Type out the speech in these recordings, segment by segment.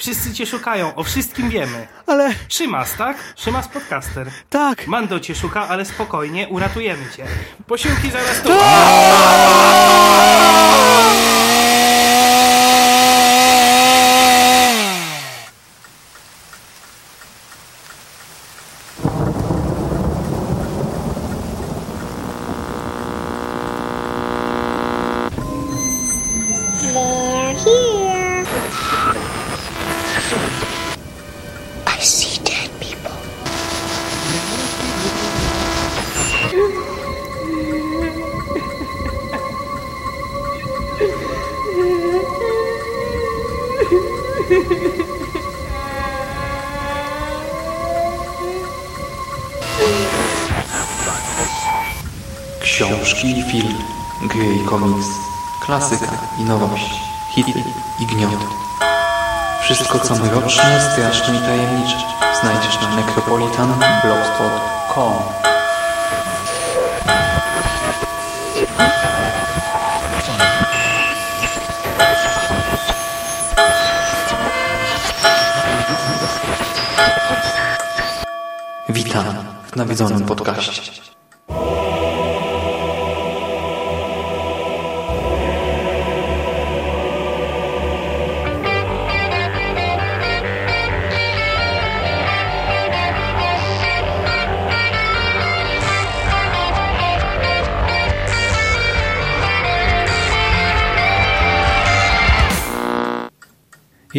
wszyscy cię szukają, o wszystkim wiemy. Ale Szymas, tak? Szymas podcaster. tak! Mando cię szuka, ale spokojnie, uratujemy cię. Posiłki zaraz tu.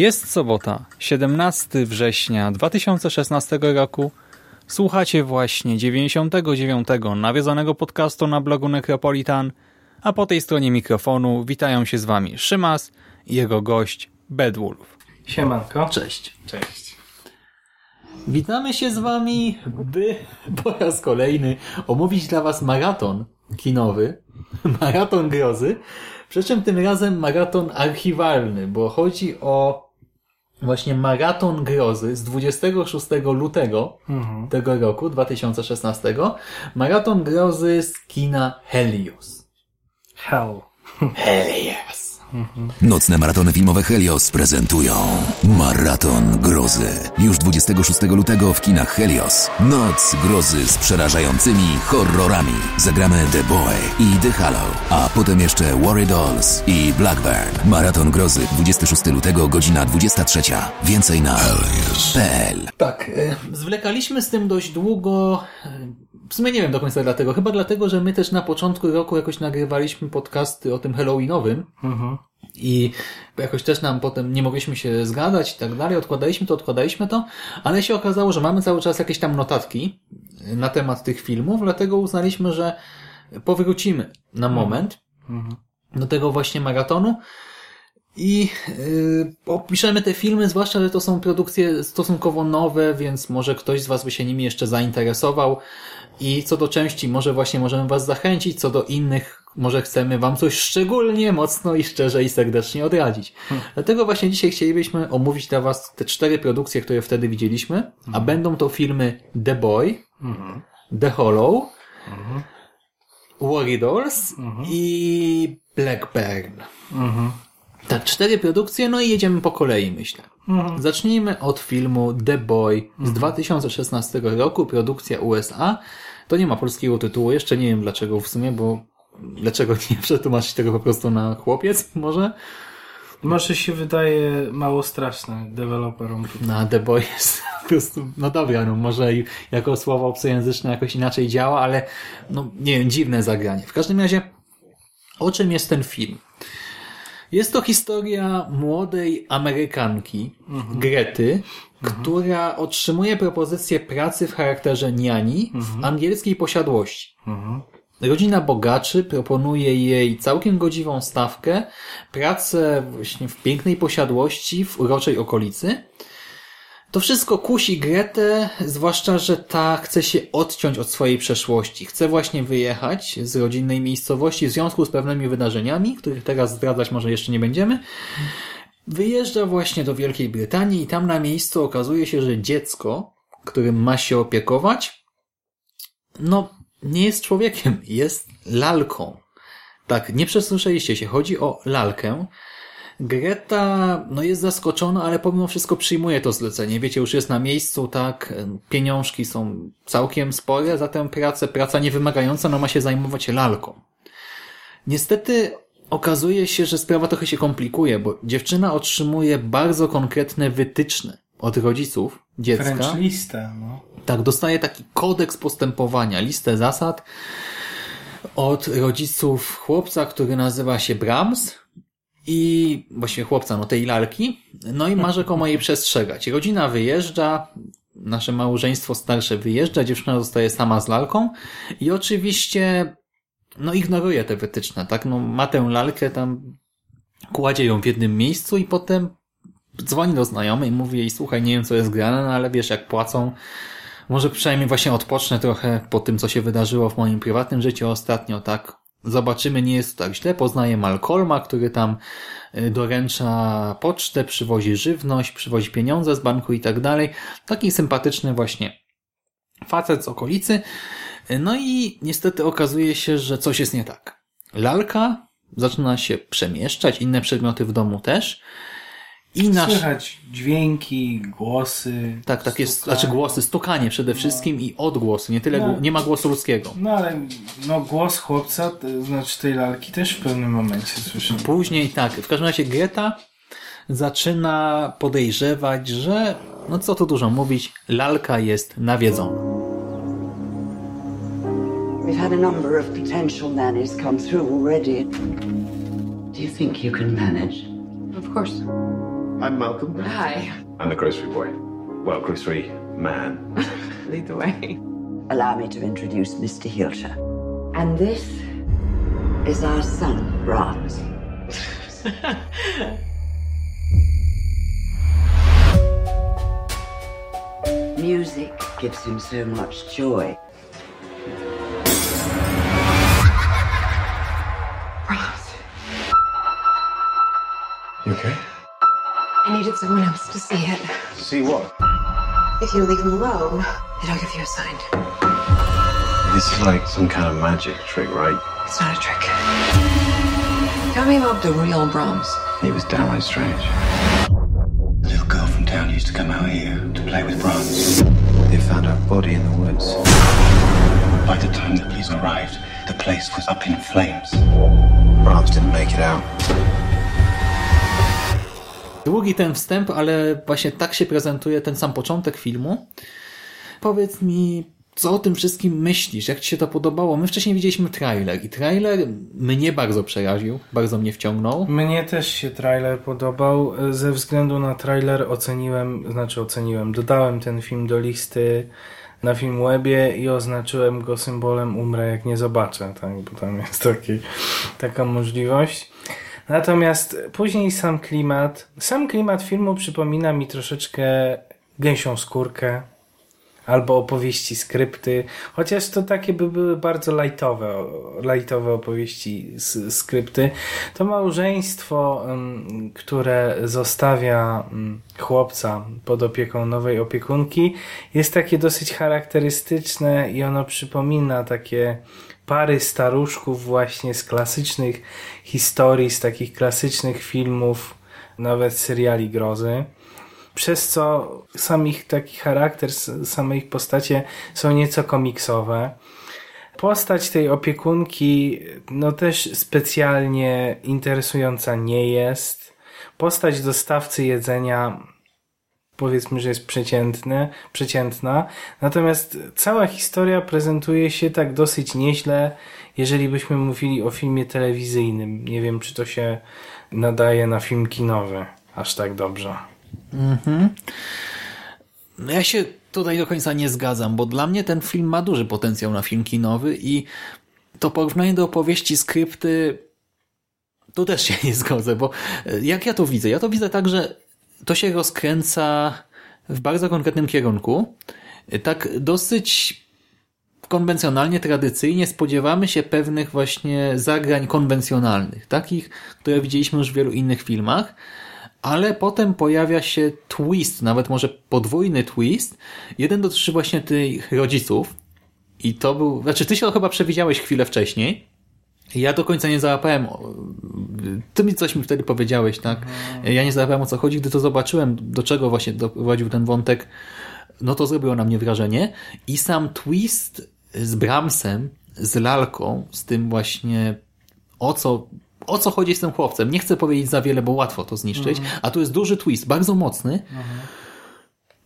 Jest sobota, 17 września 2016 roku. Słuchacie właśnie 99. nawiedzonego podcastu na blogu Necropolitan, a po tej stronie mikrofonu witają się z wami Szymas i jego gość Bedwulf. Siemanko. Cześć. Cześć. Witamy się z wami, by po raz kolejny omówić dla was maraton kinowy, maraton grozy, przy czym tym razem maraton archiwalny, bo chodzi o właśnie maraton grozy z 26 lutego tego roku, 2016, maraton grozy z kina Helios. Hell. Helios. Nocne maratony filmowe Helios prezentują Maraton Grozy. Już 26 lutego w kinach Helios. Noc grozy z przerażającymi horrorami. Zagramy The Boy i The Hollow, a potem jeszcze Worry Dolls i Blackburn. Maraton Grozy 26 lutego, godzina 23. Więcej na helios.pl Tak, e, zwlekaliśmy z tym dość długo. W sumie nie wiem do końca dlatego. Chyba dlatego, że my też na początku roku jakoś nagrywaliśmy podcasty o tym Halloweenowym. I jakoś też nam potem nie mogliśmy się zgadać i tak dalej. Odkładaliśmy to, odkładaliśmy to, ale się okazało, że mamy cały czas jakieś tam notatki na temat tych filmów, dlatego uznaliśmy, że powrócimy na moment do tego właśnie maratonu. I yy, opiszemy te filmy, zwłaszcza, że to są produkcje stosunkowo nowe, więc może ktoś z Was by się nimi jeszcze zainteresował. I co do części, może właśnie możemy Was zachęcić, co do innych, może chcemy Wam coś szczególnie mocno i szczerze i serdecznie odradzić. Dlatego właśnie dzisiaj chcielibyśmy omówić dla Was te cztery produkcje, które wtedy widzieliśmy, a będą to filmy The Boy, The Hollow, Worry Dolls i Blackburn. Tak, cztery produkcje, no i jedziemy po kolei, myślę. Zacznijmy od filmu The Boy z 2016 roku, produkcja USA. To nie ma polskiego tytułu, jeszcze nie wiem dlaczego w sumie, bo dlaczego nie przetłumaczyć tego po prostu na chłopiec, może? Może się wydaje mało straszne deweloperom. Na The Boy jest po prostu, no dobra, no może jako słowo obcojęzyczne jakoś inaczej działa, ale no nie wiem, dziwne zagranie. W każdym razie, o czym jest ten film? Jest to historia młodej Amerykanki, Grety, która otrzymuje propozycję pracy w charakterze niani w angielskiej posiadłości. Rodzina bogaczy proponuje jej całkiem godziwą stawkę, pracę właśnie w pięknej posiadłości w uroczej okolicy. To wszystko kusi Gretę, zwłaszcza, że ta chce się odciąć od swojej przeszłości. Chce właśnie wyjechać z rodzinnej miejscowości w związku z pewnymi wydarzeniami, których teraz zdradzać może jeszcze nie będziemy. Wyjeżdża właśnie do Wielkiej Brytanii i tam na miejscu okazuje się, że dziecko, którym ma się opiekować, no, nie jest człowiekiem, jest lalką. Tak, nie przesłyszeliście się. Chodzi o lalkę. Greta no jest zaskoczona, ale pomimo wszystko przyjmuje to zlecenie. Wiecie, już jest na miejscu, tak, pieniążki są całkiem spore za tę pracę, praca niewymagająca, no ma się zajmować lalką. Niestety okazuje się, że sprawa trochę się komplikuje, bo dziewczyna otrzymuje bardzo konkretne wytyczne od rodziców dziecka. Wręcz listę, no. Tak, dostaje taki kodeks postępowania, listę zasad od rodziców chłopca, który nazywa się Brahms i właśnie chłopca, no tej lalki, no i ma rzekomo jej przestrzegać. Rodzina wyjeżdża, nasze małżeństwo starsze wyjeżdża, dziewczyna zostaje sama z lalką i oczywiście no ignoruje te wytyczne, tak? No ma tę lalkę tam, kładzie ją w jednym miejscu i potem dzwoni do znajomej i mówi jej, słuchaj, nie wiem co jest grane, no ale wiesz jak płacą, może przynajmniej właśnie odpocznę trochę po tym, co się wydarzyło w moim prywatnym życiu ostatnio, tak? Zobaczymy, nie jest tak źle. Poznaje Malcolma, który tam y, doręcza pocztę, przywozi żywność, przywozi pieniądze z banku i tak dalej. Taki sympatyczny właśnie facet z okolicy. No i niestety okazuje się, że coś jest nie tak. Lalka zaczyna się przemieszczać, inne przedmioty w domu też. I nasz... Słychać dźwięki, głosy. Tak, tak jest, stukanie. znaczy głosy, stukanie przede wszystkim i odgłosy, nie tyle, No. nie ma głosu ludzkiego. No ale no, głos chłopca, to znaczy tej lalki też w pewnym momencie słyszę. Później tak, w każdym razie Greta zaczyna podejrzewać, że, no co tu dużo mówić, lalka jest nawiedzona. We've had a number of potential nannies come through already. Do you think you can manage? Of course. I'm Malcolm. Hi. I'm the grocery boy. Well, grocery man. Lead the way. Allow me to introduce Mr. Hilscher. And this is our son, Brahms. Music gives him so much joy. Ross, You okay? I needed someone else to see it. See what? If you leave him alone, then I'll give you a sign. This is like some kind of magic trick, right? It's not a trick. Tell me about the real Brahms. He was downright strange. A little girl from town used to come out here to play with Brahms. They found her body in the woods. By the time the police arrived, the place was up in flames. Brahms didn't make it out. Długi ten wstęp, ale właśnie tak się prezentuje ten sam początek filmu. Powiedz mi, co o tym wszystkim myślisz? Jak ci się to podobało? My wcześniej widzieliśmy trailer i trailer mnie bardzo przeraził, bardzo mnie wciągnął. Mnie też się trailer podobał. Ze względu na trailer oceniłem, znaczy oceniłem, dodałem ten film do listy na Filmwebie i oznaczyłem go symbolem umrę jak nie zobaczę, tak? bo tam jest taki, taka możliwość. Natomiast później sam klimat, sam klimat filmu przypomina mi troszeczkę gęsią skórkę albo opowieści, skrypty, chociaż to takie by były bardzo lightowe, lightowe opowieści, skrypty. To małżeństwo, ym, które zostawia ym, chłopca pod opieką nowej opiekunki, jest takie dosyć charakterystyczne i ono przypomina takie pary staruszków właśnie z klasycznych historii, z takich klasycznych filmów, nawet seriali grozy przez co sam ich taki charakter, same ich postacie są nieco komiksowe. Postać tej opiekunki no też specjalnie interesująca nie jest. Postać dostawcy jedzenia powiedzmy, że jest przeciętny, przeciętna. Natomiast cała historia prezentuje się tak dosyć nieźle, jeżeli byśmy mówili o filmie telewizyjnym. Nie wiem, czy to się nadaje na film kinowy aż tak dobrze. No ja się tutaj do końca nie zgadzam, bo dla mnie ten film ma duży potencjał na film kinowy i to porównanie do opowieści skrypty tu też się nie zgodzę, bo e, jak ja to widzę? Ja to widzę tak, że to się rozkręca w bardzo konkretnym kierunku. Tak dosyć konwencjonalnie, tradycyjnie spodziewamy się pewnych właśnie zagrań konwencjonalnych, takich, które widzieliśmy już w wielu innych filmach, ale potem pojawia się twist, nawet może podwójny twist. Jeden dotyczy właśnie tych rodziców i to był, znaczy ty się chyba przewidziałeś chwilę wcześniej, Ja do końca nie załapałem. Ty mi coś mi wtedy powiedziałeś, tak? Ja nie załapałem o co chodzi, gdy to zobaczyłem, do czego właśnie doprowadził ten wątek. No to zrobiło na mnie wrażenie. I sam twist z Bramsem, z lalką, z tym właśnie o co, o co chodzi z tym chłopcem. Nie chcę powiedzieć za wiele, bo łatwo to zniszczyć, a tu jest duży twist, bardzo mocny.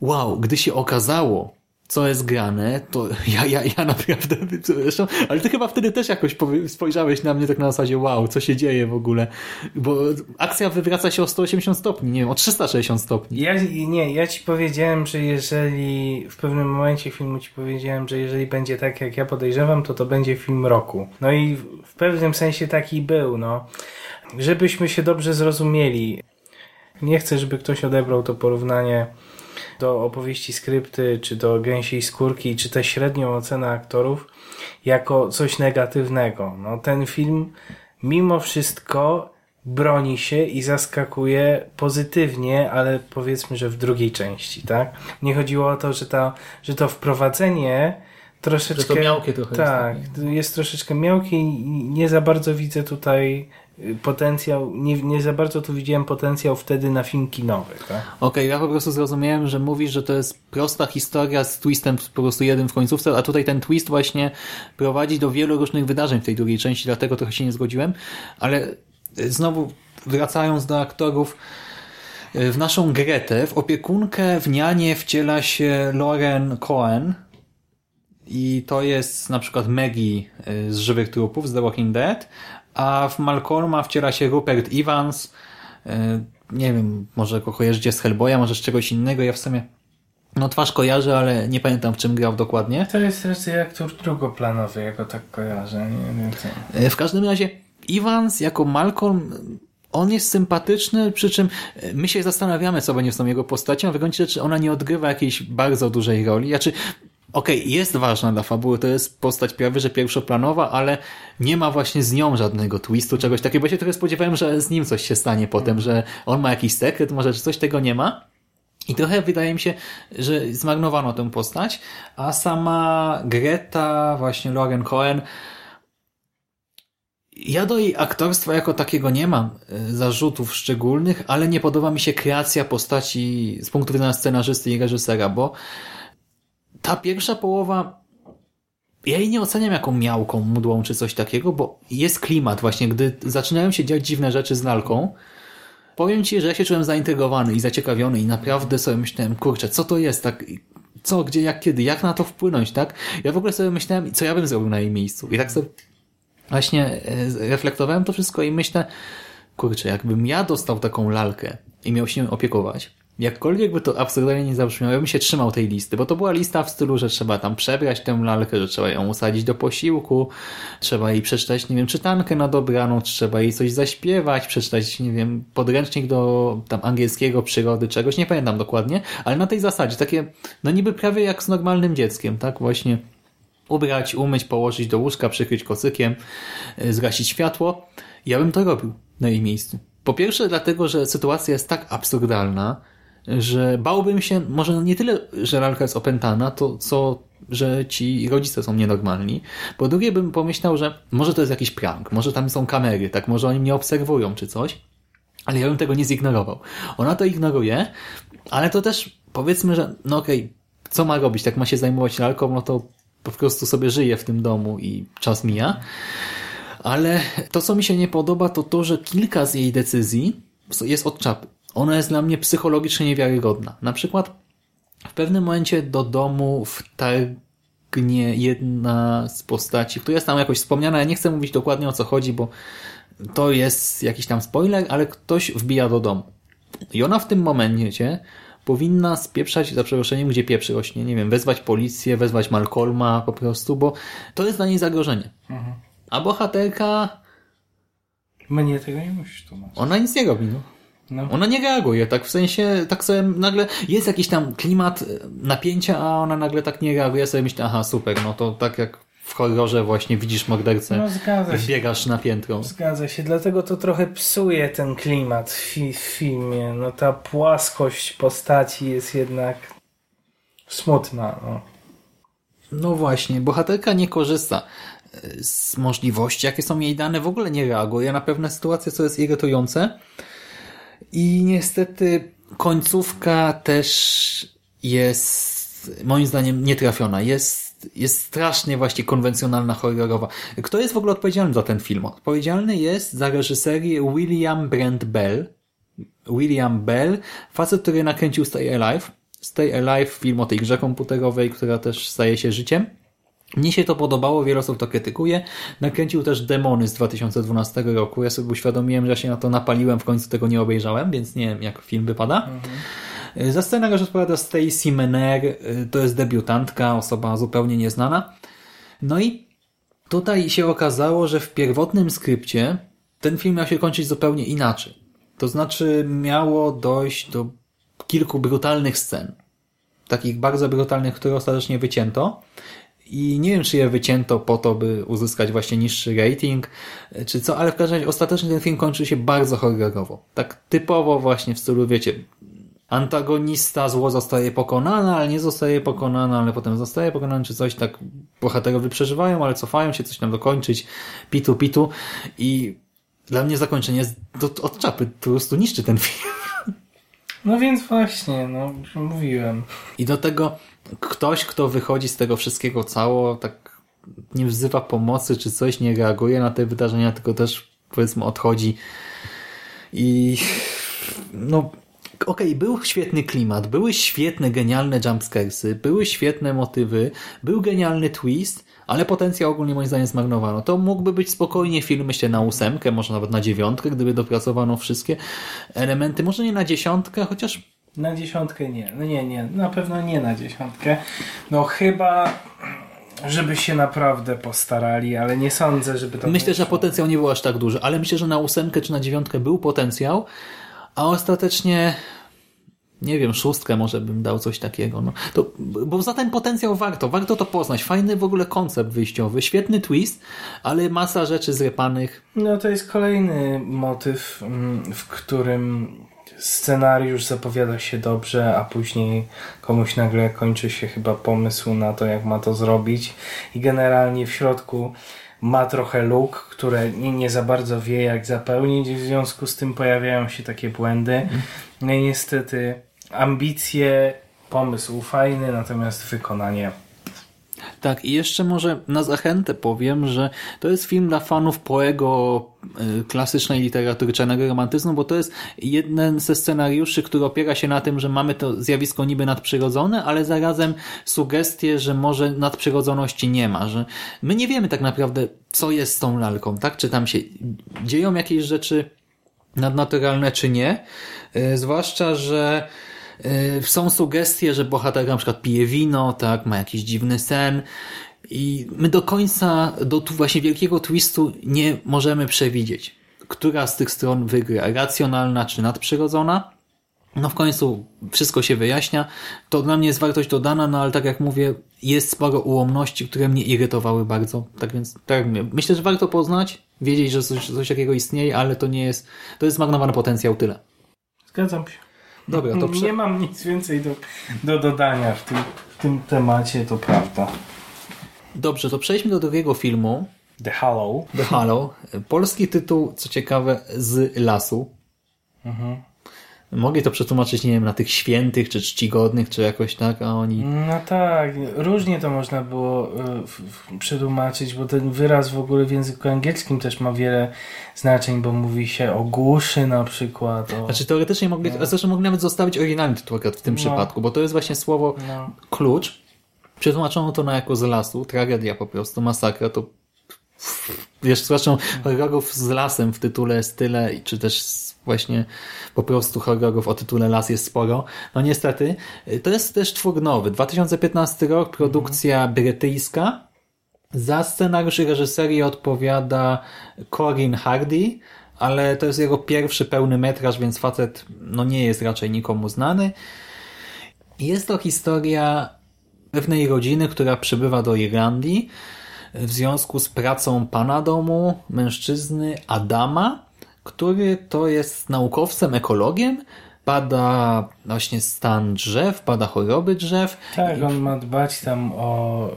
Wow, gdy się okazało, co jest grane, to ja, ja, ja naprawdę, zresztą, ale ty chyba wtedy też jakoś spojrzałeś na mnie tak na zasadzie, wow, co się dzieje w ogóle, bo akcja wywraca się o 180 stopni, nie wiem, o 360 stopni. Ja, nie, ja ci powiedziałem, że jeżeli w pewnym momencie filmu ci powiedziałem, że jeżeli będzie tak, jak ja podejrzewam, to to będzie film roku. No i w pewnym sensie taki był, no. Żebyśmy się dobrze zrozumieli. Nie chcę, żeby ktoś odebrał to porównanie do opowieści skrypty, czy do gęsiej skórki, czy tę średnią ocenę aktorów jako coś negatywnego. No, ten film mimo wszystko broni się i zaskakuje pozytywnie, ale powiedzmy, że w drugiej części, tak? Nie chodziło o to, że, ta, że to wprowadzenie troszeczkę... Że to miałkie trochę Tak, jest jest, troszeczkę miałkie i nie za bardzo widzę tutaj potencjał, nie, nie za bardzo tu widziałem potencjał wtedy na film kinowy, tak? Okej, ja po prostu zrozumiałem, że mówisz, że to jest prosta historia z twistem po prostu jeden w końcówce, a tutaj ten twist właśnie prowadzi do wielu różnych wydarzeń w tej drugiej części, dlatego trochę się nie zgodziłem, ale y, znowu wracając do aktorów, y, w naszą Gretę, w opiekunkę w nianie wciela się Lauren Cohen i to jest na przykład Maggie y, z Żywych Trupów, z The Walking Dead, a w Malcolma wciela się Rupert Evans, y, nie wiem, może go kojarzycie z Hellboya, może z czegoś innego, ja w sumie no twarz kojarzę, ale nie pamiętam w czym grał dokładnie. To jest raczej aktor drugoplanowy, ja go tak kojarzę. Nie wiem co. E, W każdym razie Evans jako Malcolm on jest sympatyczny, przy czym e, my się zastanawiamy, co będzie z tą jego postacią, a w gruncie rzeczy ona nie odgrywa jakiejś bardzo dużej roli. Znaczy, okej, jest ważna dla fabuły, to jest postać prawie że pierwszoplanowa, ale nie ma właśnie z nią żadnego twistu, czegoś takiego, bo się trochę spodziewałem, że z nim coś się stanie potem, że on ma jakiś sekret, może że coś tego nie ma. I trochę wydaje mi się, że zmarnowano tę postać, a sama Greta, właśnie Lauren Cohen, ja do jej aktorstwa jako takiego nie mam e, zarzutów szczególnych, ale nie podoba mi się kreacja postaci z punktu widzenia scenarzysty i reżysera, bo ta pierwsza połowa ja jej nie oceniam jako miałką, mudłą czy coś takiego, bo jest klimat właśnie, gdy zaczynają się dziać dziwne rzeczy z lalką, powiem Ci, że ja się czułem zaintrygowany i zaciekawiony i naprawdę sobie myślałem, kurczę, co to jest, tak, co, gdzie, jak, kiedy, jak na to wpłynąć, tak? Ja w ogóle sobie myślałem, co ja bym zrobił na jej miejscu i tak sobie właśnie e, reflektowałem to wszystko i myślę, kurczę, jakbym ja dostał taką lalkę i miał się opiekować, jakkolwiek by to absurdalnie nie zabrzmiało, ja bym się trzymał tej listy, bo to była lista w stylu, że trzeba tam przebrać tę lalkę, że trzeba ją usadzić do posiłku, trzeba jej przeczytać, nie wiem, czytankę na dobranoc, trzeba jej coś zaśpiewać, przeczytać, nie wiem, podręcznik do tam angielskiego, przyrody, czegoś, nie pamiętam dokładnie, ale na tej zasadzie, takie, no niby prawie jak z normalnym dzieckiem, tak, właśnie ubrać, umyć, położyć do łóżka, przykryć kocykiem, y, zgasić światło. Ja bym to robił na jej miejscu. Po pierwsze dlatego, że sytuacja jest tak absurdalna, że bałbym się, może nie tyle, że lalka jest opętana, to co, że ci rodzice są nienormalni. Po drugie bym pomyślał, że może to jest jakiś prank, może tam są kamery, tak, może oni mnie obserwują czy coś, ale ja bym tego nie zignorował. Ona to ignoruje, ale to też powiedzmy, że no okej, co ma robić, tak ma się zajmować lalką, no to po prostu sobie żyje w tym domu i czas mija. Ale to, co mi się nie podoba, to to, że kilka z jej decyzji jest od czapy. Ona jest dla mnie psychologicznie niewiarygodna. Na przykład w pewnym momencie do domu wtargnie jedna z postaci, która jest tam jakoś wspomniana. Ja nie chcę mówić dokładnie o co chodzi, bo to jest jakiś tam spoiler, ale ktoś wbija do domu. I ona w tym momencie powinna spieprzać, za przeproszeniem, gdzie pieprzy rośnie. Nie wiem, wezwać policję, wezwać Malcolma po prostu, bo to jest dla niej zagrożenie. A bohaterka, Mnie tego nie musisz tłumaczyć. ona nic nie robi, no. No. Ona nie reaguje, tak w sensie, tak sobie nagle jest jakiś tam klimat e, napięcia, a ona nagle tak nie reaguje. Ja sobie myślę, aha, super, no to tak jak w horrorze właśnie widzisz mordercę, No, zgadza się. wbiegasz na piętro. Zgadza się, dlatego to trochę psuje ten klimat w, fi- w filmie. No ta płaskość postaci jest jednak smutna. No. No właśnie, bohaterka nie korzysta z możliwości, jakie są jej dane, w ogóle nie reaguje na pewne sytuacje, co jest irytujące. I niestety końcówka też jest moim zdaniem nietrafiona. Jest, jest strasznie właśnie konwencjonalna, horrorowa. Kto jest w ogóle odpowiedzialny za ten film? Odpowiedzialny jest za reżyserię William Brent Bell. William Bell, facet, który nakręcił Stay Alive. Stay Alive, film o tej grze komputerowej, która też staje się życiem. Mnie się to podobało, wiele osób to krytykuje. Nakręcił też Demony z 2012 roku. Ja sobie uświadomiłem, że się na to napaliłem, w końcu tego nie obejrzałem, więc nie wiem, jak film wypada. Mhm. Za scenariusz odpowiada Stacey Mener, to jest debiutantka, osoba zupełnie nieznana. No i tutaj się okazało, że w pierwotnym skrypcie ten film miał się kończyć zupełnie inaczej. To znaczy miało dojść do kilku brutalnych scen. Takich bardzo brutalnych, które ostatecznie wycięto. I nie wiem, czy je wycięto po to, by uzyskać właśnie niższy rating, czy co, ale w każdym razie ostatecznie ten film kończy się bardzo horrorowo. Tak typowo właśnie w stylu, wiecie, antagonista zło zostaje pokonana, ale nie zostaje pokonana, ale potem zostaje pokonany, czy coś tak bohaterowie przeżywają, ale cofają się, coś tam dokończyć, pitu, pitu i dla mnie zakończenie jest od czapy, po prostu niszczy ten film. No więc właśnie, no, mówiłem. I do tego ktoś, kto wychodzi z tego wszystkiego cało, tak nie wzywa pomocy czy coś, nie reaguje na te wydarzenia, tylko też powiedzmy odchodzi i no okej, okay, był świetny klimat, były świetne, genialne jumpscaresy, były świetne motywy, był genialny twist, ale potencjał ogólnie moim zdaniem zmarnowano. To mógłby być spokojnie film, myślę, na ósemkę, może nawet na dziewiątkę, gdyby dopracowano wszystkie elementy, może nie na dziesiątkę, chociaż na dziesiątkę nie. No nie, nie. Na pewno nie na dziesiątkę. No chyba żeby się naprawdę postarali, ale nie sądzę, żeby to... Myślę, że potencjał nie był aż tak duży, ale myślę, że na ósemkę czy na dziewiątkę był potencjał, a ostatecznie nie wiem, szóstkę może bym dał coś takiego. No, to, bo za ten potencjał warto, warto to poznać. Fajny w ogóle koncept wyjściowy, świetny twist, ale masa rzeczy zrepanych. No to jest kolejny motyw, mm, w którym scenariusz zapowiada się dobrze, a później komuś nagle kończy się chyba pomysł na to, jak ma to zrobić i generalnie w środku ma trochę luk, które nie, nie za bardzo wie, jak zapełnić, w związku z tym pojawiają się takie błędy. No i niestety ambicje, pomysł fajny, natomiast wykonanie tak, i jeszcze może na zachętę powiem, że to jest film dla fanów Poego y, klasycznej literatury czarnego romantyzmu, bo to jest jeden ze scenariuszy, który opiera się na tym, że mamy to zjawisko niby nadprzyrodzone, ale zarazem sugestie, że może nadprzyrodzoności nie ma, że my nie wiemy tak naprawdę, co jest z tą lalką, tak? Czy tam się dzieją jakieś rzeczy nadnaturalne, czy nie. Y, zwłaszcza, że są sugestie, że bohater na przykład pije wino, tak, ma jakiś dziwny sen i my do końca, do tu właśnie wielkiego twistu nie możemy przewidzieć, która z tych stron wygra, racjonalna czy nadprzyrodzona. No w końcu wszystko się wyjaśnia. To dla mnie jest wartość dodana, no ale tak jak mówię, jest sporo ułomności, które mnie irytowały bardzo. Tak więc, tak jak mówię, myślę, że warto poznać, wiedzieć, że coś, coś takiego istnieje, ale to nie jest, to jest zmarnowany potencjał, tyle. Zgadzam się. Dobra, to prze... Nie mam nic więcej do, do dodania w tym, w tym temacie, to prawda. Dobrze, to przejdźmy do drugiego filmu. The Hollow. The Hollow. Polski tytuł, co ciekawe, z lasu. Mhm. Mogli to przetłumaczyć, nie wiem, na tych świętych, czy czcigodnych, czy jakoś tak, a oni... No tak, różnie to można było y, przetłumaczyć, bo ten wyraz w ogóle w języku angielskim też ma wiele znaczeń, bo mówi się o głuszy na przykład. O... Znaczy teoretycznie mogli, no. zresztą mogli nawet zostawić oryginalny tytuł w tym no. przypadku, bo to jest właśnie słowo no. klucz. Przetłumaczono to na jako z lasu, tragedia po prostu, masakra, to wiesz, zresztą horrorów z lasem w tytule jest tyle, czy też właśnie po prostu horrorów o tytule Las jest sporo. No niestety, to jest też twór nowy. 2015 rok, produkcja mhm. brytyjska. Za scenariusz i reżyserię odpowiada Corin Hardy, ale to jest jego pierwszy pełny metraż, więc facet no nie jest raczej nikomu znany. Jest to historia pewnej rodziny, która przybywa do Irlandii w związku z pracą pana domu, mężczyzny Adama, który to jest naukowcem, ekologiem, bada właśnie stan drzew, bada choroby drzew. Tak, on ma dbać tam o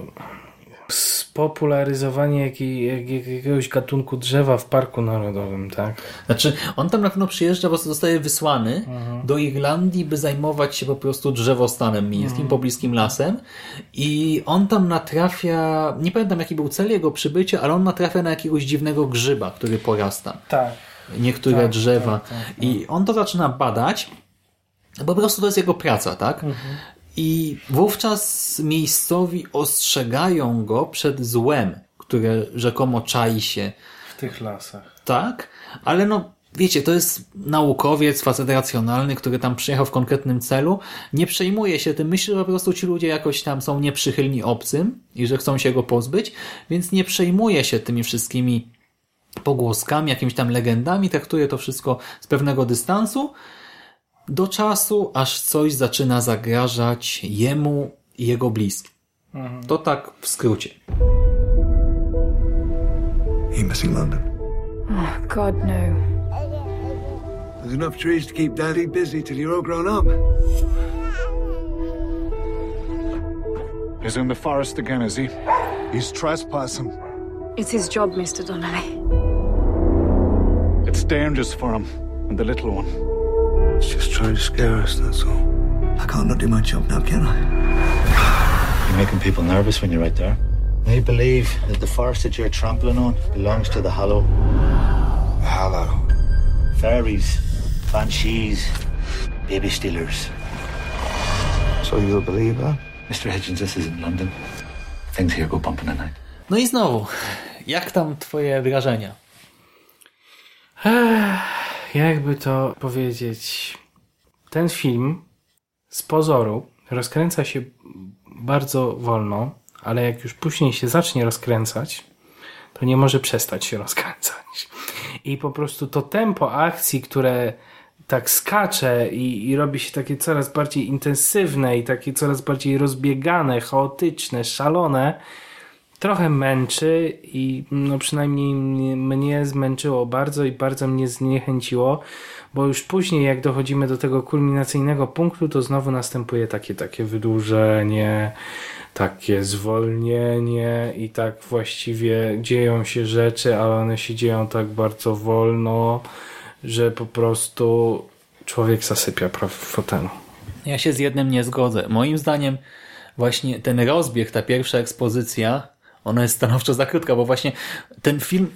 spopularyzowanie jakiej, jakiegoś gatunku drzewa w Parku Narodowym, tak? Znaczy, on tam na pewno przyjeżdża, po prostu zostaje wysłany Mhm. do Irlandii, by zajmować się po prostu drzewostanem miejskim, Mhm. pobliskim lasem. I on tam natrafia, nie pamiętam jaki był cel jego przybycia, ale on natrafia na jakiegoś dziwnego grzyba, który porasta. Tak. Niektóre Tak, drzewa. tak, tak, tak. I on to zaczyna badać, bo po prostu to jest jego praca, tak? Mhm. I wówczas miejscowi ostrzegają go przed złem, które rzekomo czai się W tych lasach. tak, ale no wiecie, to jest naukowiec, facet racjonalny, który tam przyjechał w konkretnym celu, nie przejmuje się tym, myśli, że po prostu ci ludzie jakoś tam są nieprzychylni obcym i że chcą się go pozbyć, więc nie przejmuje się tymi wszystkimi pogłoskami, jakimiś tam legendami, traktuje to wszystko z pewnego dystansu, do czasu, aż coś zaczyna zagrażać jemu i jego bliskim. To tak w skrócie. You missing London? Oh, God, no. There's enough trees to keep Daddy busy till you're all grown up. He's in the forest again, is he? He's trespassing. It's his job, Mr. Donnelly. It's dangerous for him and the little one. He's just trying to scare us, that's all. I can't not do my job now, can I? You're making people nervous when you're right there. They believe that the forest that you're trampling on belongs to the Hollow. The Hollow? Fairies, banshees, baby stealers. So you'll believe that? Mr. Hitchens, this isn't London. Things here go bump in the night. No i znowu, jak tam twoje wrażenia? Jakby to powiedzieć, ten film z pozoru rozkręca się bardzo wolno, ale jak już później się zacznie rozkręcać, to nie może przestać się rozkręcać. I po prostu to tempo akcji, które tak skacze i, i robi się takie coraz bardziej intensywne i takie coraz bardziej rozbiegane, chaotyczne, szalone, trochę męczy i no przynajmniej mnie, zmęczyło bardzo i bardzo mnie zniechęciło, bo już później jak dochodzimy do tego kulminacyjnego punktu, to znowu następuje takie takie wydłużenie, takie zwolnienie i tak właściwie dzieją się rzeczy, ale one się dzieją tak bardzo wolno, że po prostu człowiek zasypia prawie w fotelu. Ja się z jednym nie zgodzę. Moim zdaniem właśnie ten rozbieg, ta pierwsza ekspozycja, ona jest stanowczo za krótka, bo właśnie ten film,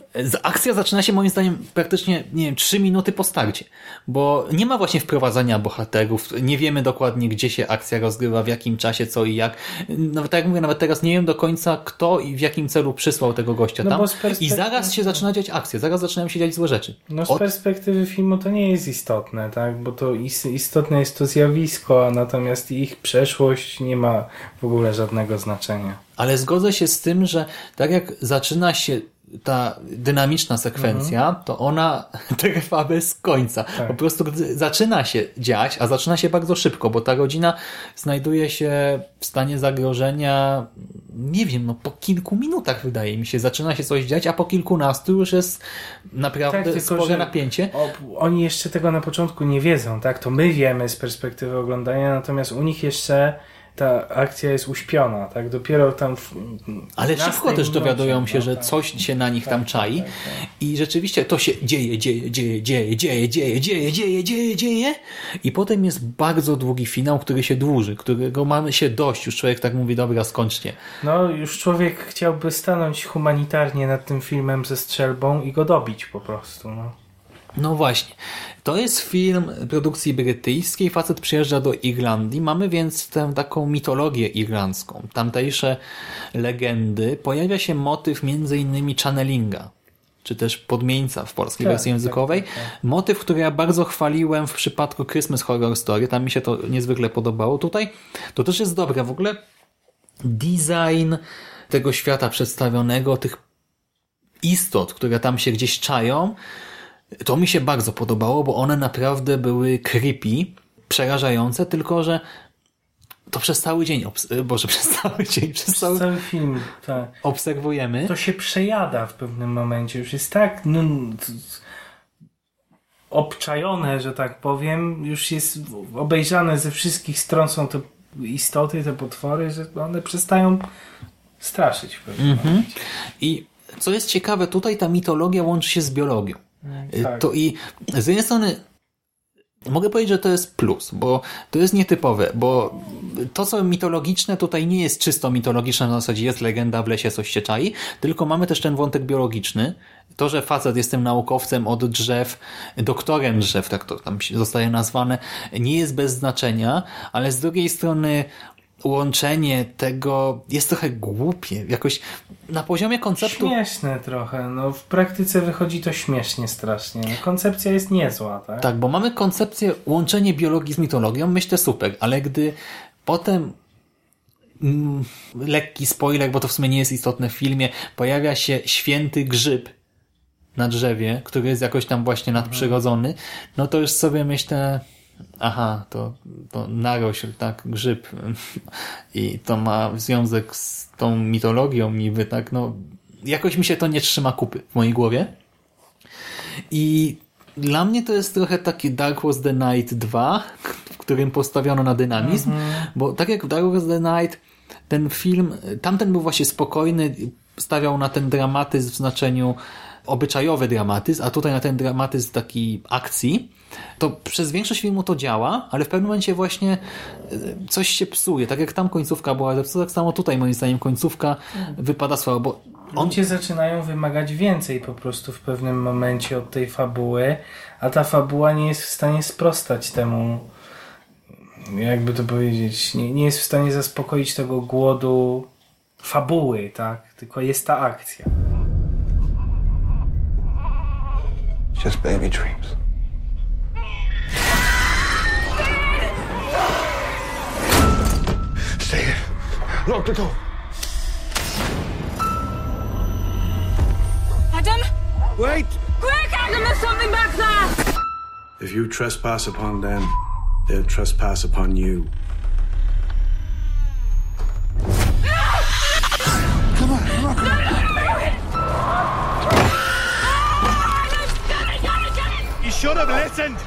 akcja zaczyna się moim zdaniem praktycznie, nie wiem, trzy minuty po starcie, bo nie ma właśnie wprowadzania bohaterów, nie wiemy dokładnie, gdzie się akcja rozgrywa, w jakim czasie, co i jak. Nawet tak jak mówię, nawet teraz nie wiem do końca, kto i w jakim celu przysłał tego gościa No tam z i perspektywy- zaraz się zaczyna dziać akcja, zaraz zaczynają się dziać złe rzeczy. No z Od- perspektywy filmu to nie jest istotne, tak? Bo to is- istotne jest to zjawisko, a natomiast ich przeszłość nie ma w ogóle żadnego znaczenia. Ale zgodzę się z tym, że tak jak zaczyna się ta dynamiczna sekwencja, to ona trwa bez końca. Po prostu gdy zaczyna się dziać, a zaczyna się bardzo szybko, bo ta rodzina znajduje się w stanie zagrożenia, nie wiem, no po kilku minutach wydaje mi się, zaczyna się coś dziać, a po kilkunastu już jest naprawdę spore napięcie. Oni jeszcze tego na początku nie wiedzą, tak? To my wiemy z perspektywy oglądania, natomiast u nich jeszcze ta akcja jest uśpiona, tak? Dopiero tam w, Ale szybko 15 też dowiadują się, no że tak. coś się na nich tam czai i rzeczywiście to się dzieje, dzieje, dzieje, dzieje, dzieje, dzieje, dzieje, dzieje, dzieje, dzieje i potem jest bardzo długi finał, który się dłuży, którego mamy się dość, już człowiek tak mówi, dobra, skończcie. No, już człowiek chciałby stanąć humanitarnie nad tym filmem ze strzelbą i go dobić po prostu, no. No właśnie. To jest film produkcji brytyjskiej. Facet przyjeżdża do Irlandii. Mamy więc tę taką mitologię irlandzką. Tamtejsze legendy. Pojawia się motyw między innymi channelinga czy też podmieńca w polskiej Tak, wersji językowej. tak, tak, Motyw, który ja bardzo chwaliłem w przypadku Christmas Horror Story. Tam mi się to niezwykle podobało. Tutaj to też jest dobre. W ogóle design tego świata przedstawionego, tych istot, które tam się gdzieś czają, to mi się bardzo podobało, bo one naprawdę były creepy, przerażające, tylko że to przez cały dzień, obs- Boże, przez cały dzień, przez cały, Cały film, tak. obserwujemy. To się przejada w pewnym momencie. Już jest tak no, obczajone, że tak powiem. Już jest obejrzane ze wszystkich stron są te istoty, te potwory, że one przestają straszyć w pewnym Mhm. momencie. I co jest ciekawe, tutaj ta mitologia łączy się z biologią. Y, tak. To i z jednej strony mogę powiedzieć, że to jest plus, bo to jest nietypowe, bo to, co mitologiczne tutaj nie jest czysto mitologiczne, na zasadzie jest legenda, w lesie coś się czai, tylko mamy też ten wątek biologiczny. To, że facet jest tym naukowcem od drzew, doktorem drzew, tak to tam zostaje nazwane, nie jest bez znaczenia, ale z drugiej strony łączenie tego jest trochę głupie. Jakoś na poziomie konceptu... Śmieszne trochę, no w praktyce wychodzi to śmiesznie strasznie. No, koncepcja jest niezła, tak? Tak, bo mamy koncepcję łączenie biologii z mitologią, myślę super, ale gdy potem mm, lekki spoiler, bo to w sumie nie jest istotne w filmie, pojawia się święty grzyb na drzewie, który jest jakoś tam właśnie nadprzyrodzony, no to już sobie myślę, aha, to, to narośl, tak, grzyb. I to ma związek z tą mitologią niby, tak, no jakoś mi się to nie trzyma kupy w mojej głowie. I dla mnie to jest trochę taki Dark Was the Night 2, w którym postawiono na dynamizm, bo tak jak w Dark Was the Night ten film, tamten był właśnie spokojny, stawiał na ten dramatyzm w znaczeniu obyczajowy dramatyzm, a tutaj na ten dramatyzm taki akcji, to przez większość filmu to działa, ale w pewnym momencie właśnie y, coś się psuje. Tak jak tam końcówka była zepsuta, tak samo tutaj moim zdaniem końcówka wypada słabo, bo Ludzie zaczynają wymagać więcej po prostu w pewnym momencie od tej fabuły, a ta fabuła nie jest w stanie sprostać temu, jakby to powiedzieć, nie, nie jest w stanie zaspokoić tego głodu fabuły, tak? Tylko jest ta akcja. Just baby dreams. Lock the door. Adam? Wait! Quick, Adam, there's something back there! If you trespass upon them, they'll trespass upon you. Come on, come on. You should have listened!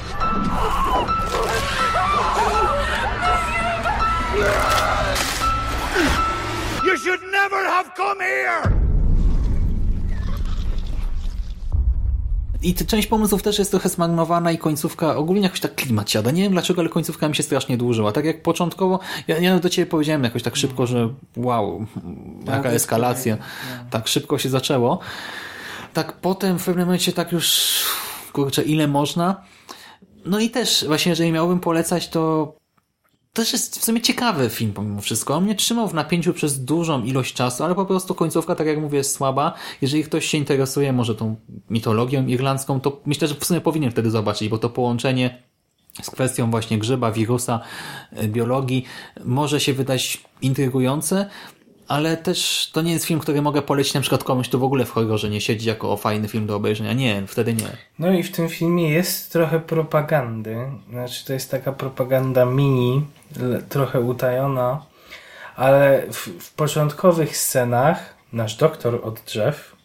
You should never have come here! I część pomysłów też jest trochę smagnowana i końcówka ogólnie jakoś tak klimat siada. Nie wiem dlaczego, ale końcówka mi się strasznie dłużyła. Tak jak początkowo, ja, ja do ciebie powiedziałem jakoś tak szybko, że wow, jaka Tak, eskalacja. Tak szybko się zaczęło. Tak potem w pewnym momencie tak już kurczę, ile można. No i też właśnie, jeżeli miałbym polecać, to też jest w sumie ciekawy film pomimo wszystko. On mnie trzymał w napięciu przez dużą ilość czasu, ale po prostu końcówka, tak jak mówię, jest słaba. Jeżeli ktoś się interesuje może tą mitologią irlandzką, to myślę, że w sumie powinien wtedy zobaczyć, bo to połączenie z kwestią właśnie grzyba, wirusa, e, biologii może się wydać intrygujące, ale też to nie jest film, który mogę polecić na przykład komuś, kto w ogóle w horrorze nie siedzi jako fajny film do obejrzenia. Nie, wtedy nie. No i w tym filmie jest trochę propagandy. Znaczy to jest taka propaganda mini, trochę utajona, ale w, w początkowych scenach nasz doktor od drzew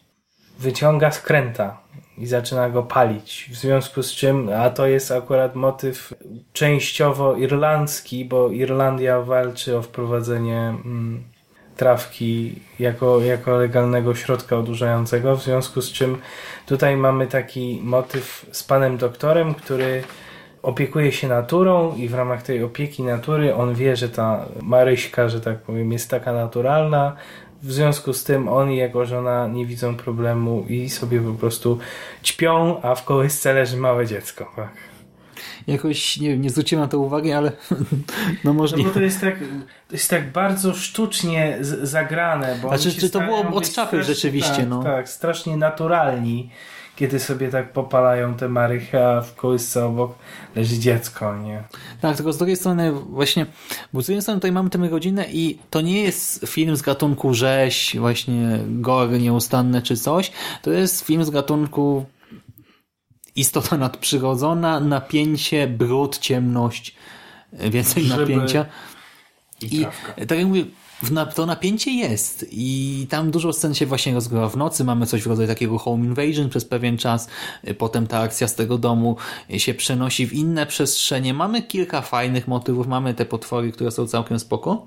wyciąga skręta i zaczyna go palić. W związku z czym, a to jest akurat motyw częściowo irlandzki, bo Irlandia walczy o wprowadzenie mm, trawki jako, jako legalnego środka odurzającego, w związku z czym tutaj mamy taki motyw z panem doktorem, który opiekuje się naturą i w ramach tej opieki natury on wie, że ta Maryśka, że tak powiem, jest taka naturalna. W związku z tym on i jego żona nie widzą problemu i sobie po prostu ćpią, a w kołysce leży małe dziecko. Tak. Jakoś, nie nie zwróciłem na to uwagi, ale no No możliwe. bo to jest tak, to jest tak bardzo sztucznie zagrane. Bo Znaczy, czy to było od czapy strasznie- rzeczywiście, tak, no. Tak, strasznie naturalni, kiedy sobie tak popalają te marychy, a w kołysce obok leży dziecko, nie? Tak, tylko z drugiej strony właśnie, bo z jednej strony tutaj mamy tę godzinę i to nie jest film z gatunku rzeź, właśnie gore nieustanne czy coś, to jest film z gatunku istota nadprzyrodzona, napięcie, brud, ciemność, więcej Grzyby napięcia. i I tak jak mówię, to napięcie jest i tam dużo scen się właśnie rozgrywa. W nocy, mamy coś w rodzaju takiego home invasion przez pewien czas, potem ta akcja z tego domu się przenosi w inne przestrzenie, mamy kilka fajnych motywów, mamy te potwory, które są całkiem spoko,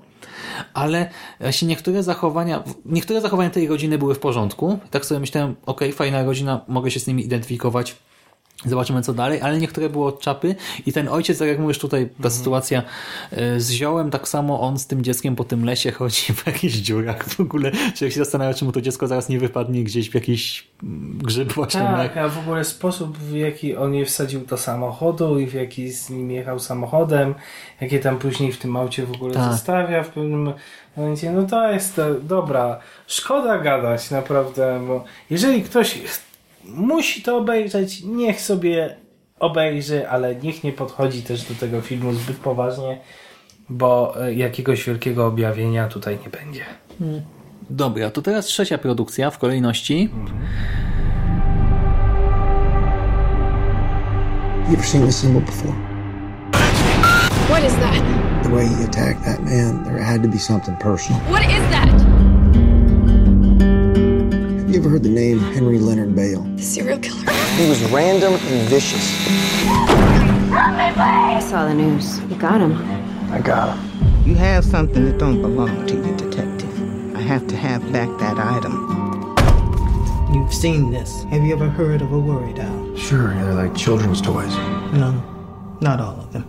ale właśnie niektóre zachowania, niektóre zachowania tej rodziny były w porządku, tak sobie myślałem, ok, fajna rodzina, mogę się z nimi identyfikować, Zobaczymy co dalej, ale niektóre było od czapy i ten ojciec, tak jak mówisz tutaj, ta mhm. sytuacja e, z ziołem, tak samo on z tym dzieckiem po tym lesie chodzi w jakichś dziurach w ogóle. Człowiek się zastanawia, czy mu to dziecko zaraz nie wypadnie gdzieś w jakiś mm, grzyb właśnie. Tak, a w ogóle sposób, w jaki on je wsadził do samochodu i w jaki z nim jechał samochodem, jakie tam później w tym aucie w ogóle tak. zostawia w pewnym momencie, no to jest to, dobra. Szkoda gadać naprawdę, bo jeżeli ktoś musi to obejrzeć, niech sobie obejrzy, ale niech nie podchodzi też do tego filmu zbyt poważnie, bo e, jakiegoś wielkiego objawienia tutaj nie będzie. Hmm. Dobra, to teraz trzecia produkcja w kolejności. Mhm. You ever seen this symbol before? What is that? The way he attacked that man, there had to be something personal. What is that? Heard the name Henry Leonard Bale? The serial killer. He was random and vicious. I saw the news. You got him. I got him. You have something that don't belong to you, detective. I have to have back that item. You've seen this. Have you ever heard of a worry doll? Sure, they're like children's toys. No, not all of them.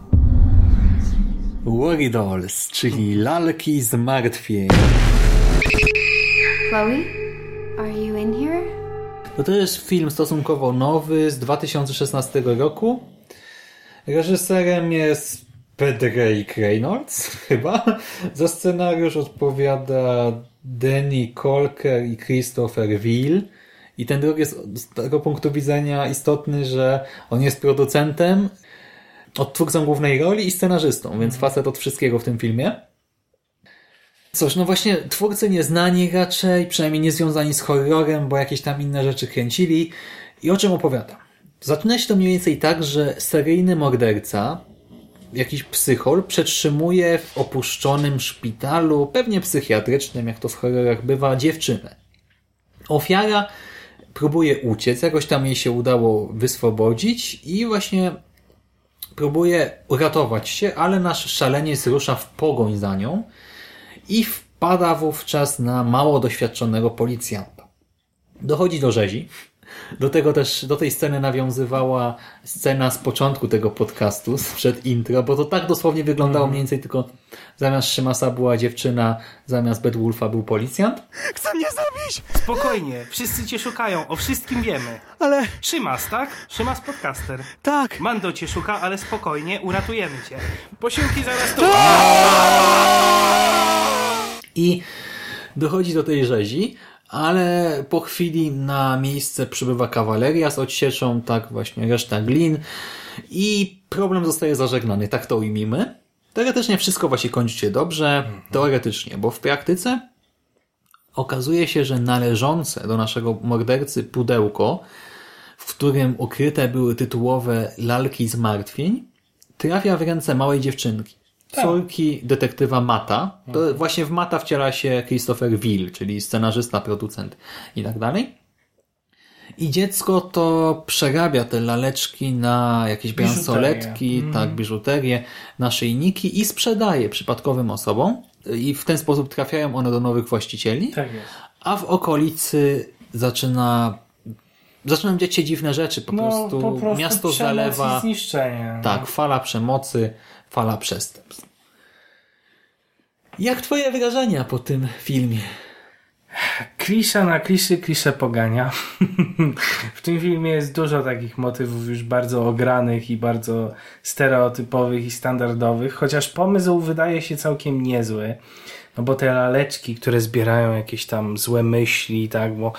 Worry Dolls, czyli lalki z martwień. Chloe? Are you in here? No to jest film stosunkowo nowy z 2016 roku. Reżyserem jest Pedrake Reynolds, chyba. Za scenariusz odpowiada Danny Colker i Christopher Will. I ten drugi jest z tego punktu widzenia istotny, że on jest producentem, odtwórcą głównej roli i scenarzystą, więc facet od wszystkiego w tym filmie. Cóż, no właśnie twórcy nieznani raczej, przynajmniej nie związani z horrorem, bo jakieś tam inne rzeczy kręcili. I o czym opowiadam? Zaczyna się to mniej więcej tak, że seryjny morderca, jakiś psychol, przetrzymuje w opuszczonym szpitalu, pewnie psychiatrycznym, jak to w horrorach bywa, dziewczynę. Ofiara próbuje uciec, jakoś tam jej się udało wyswobodzić i właśnie próbuje uratować się, ale nasz szaleniec rusza w pogoń za nią i wpada wówczas na mało doświadczonego policjanta. Dochodzi do rzezi. Do tego też, do tej sceny nawiązywała scena z początku tego podcastu, sprzed intro, bo to tak dosłownie wyglądało mm. mniej więcej, tylko zamiast Szymasa była dziewczyna, zamiast Bedwulfa był policjant. Chcę mnie zabić! Spokojnie, wszyscy cię szukają, o wszystkim wiemy. Ale... Szymas, tak? Szymas podcaster. Tak. Mando cię szuka, ale spokojnie, uratujemy cię. Posiłki zaraz tu... I dochodzi do tej rzezi, ale po chwili na miejsce przybywa kawaleria z odsieczą, tak właśnie reszta glin i problem zostaje zażegnany, tak to ujmijmy. Teoretycznie wszystko właśnie kończy się dobrze, teoretycznie, bo w praktyce okazuje się, że należące do naszego mordercy pudełko, w którym ukryte były tytułowe lalki zmartwień, trafia w ręce małej dziewczynki. Córki detektywa Mata. To mhm. właśnie w Mata wciela się Christopher Will, czyli scenarzysta, producent i tak dalej. I dziecko to przerabia te laleczki na jakieś bransoletki, mm. tak, biżuterię, naszyjniki i sprzedaje przypadkowym osobom. I w ten sposób trafiają one do nowych właścicieli. Tak jest. A w okolicy zaczyna zaczynają dziać się dziwne rzeczy. Po, no, prostu, po prostu miasto zalewa. zniszczenie. Tak, fala przemocy fala przestępstw. Jak twoje wrażenia po tym filmie? Klisza na kliszy, klisze pogania. w tym filmie jest dużo takich motywów już bardzo ogranych i bardzo stereotypowych i standardowych, chociaż pomysł wydaje się całkiem niezły. No bo te laleczki, które zbierają jakieś tam złe myśli, tak, bo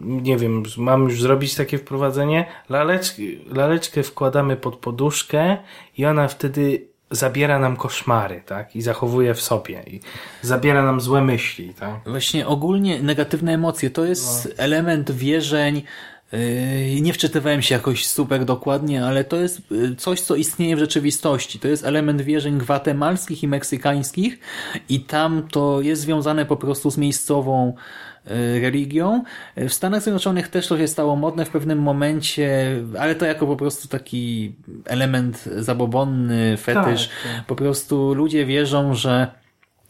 nie wiem, mam już zrobić takie wprowadzenie. Laleczkę, laleczkę wkładamy pod poduszkę i ona wtedy zabiera nam koszmary, tak? I zachowuje w sobie. I zabiera nam złe myśli, tak? Właśnie ogólnie negatywne emocje to jest no. element wierzeń Yy, Nie wczytywałem się jakoś super dokładnie, ale to jest yy, coś, co istnieje w rzeczywistości. To jest element wierzeń gwatemalskich i meksykańskich i tam to jest związane po prostu z miejscową religią. W Stanach Zjednoczonych też to się stało modne w pewnym momencie, ale to jako po prostu taki element zabobonny, fetysz. Tak, tak. Po prostu ludzie wierzą, że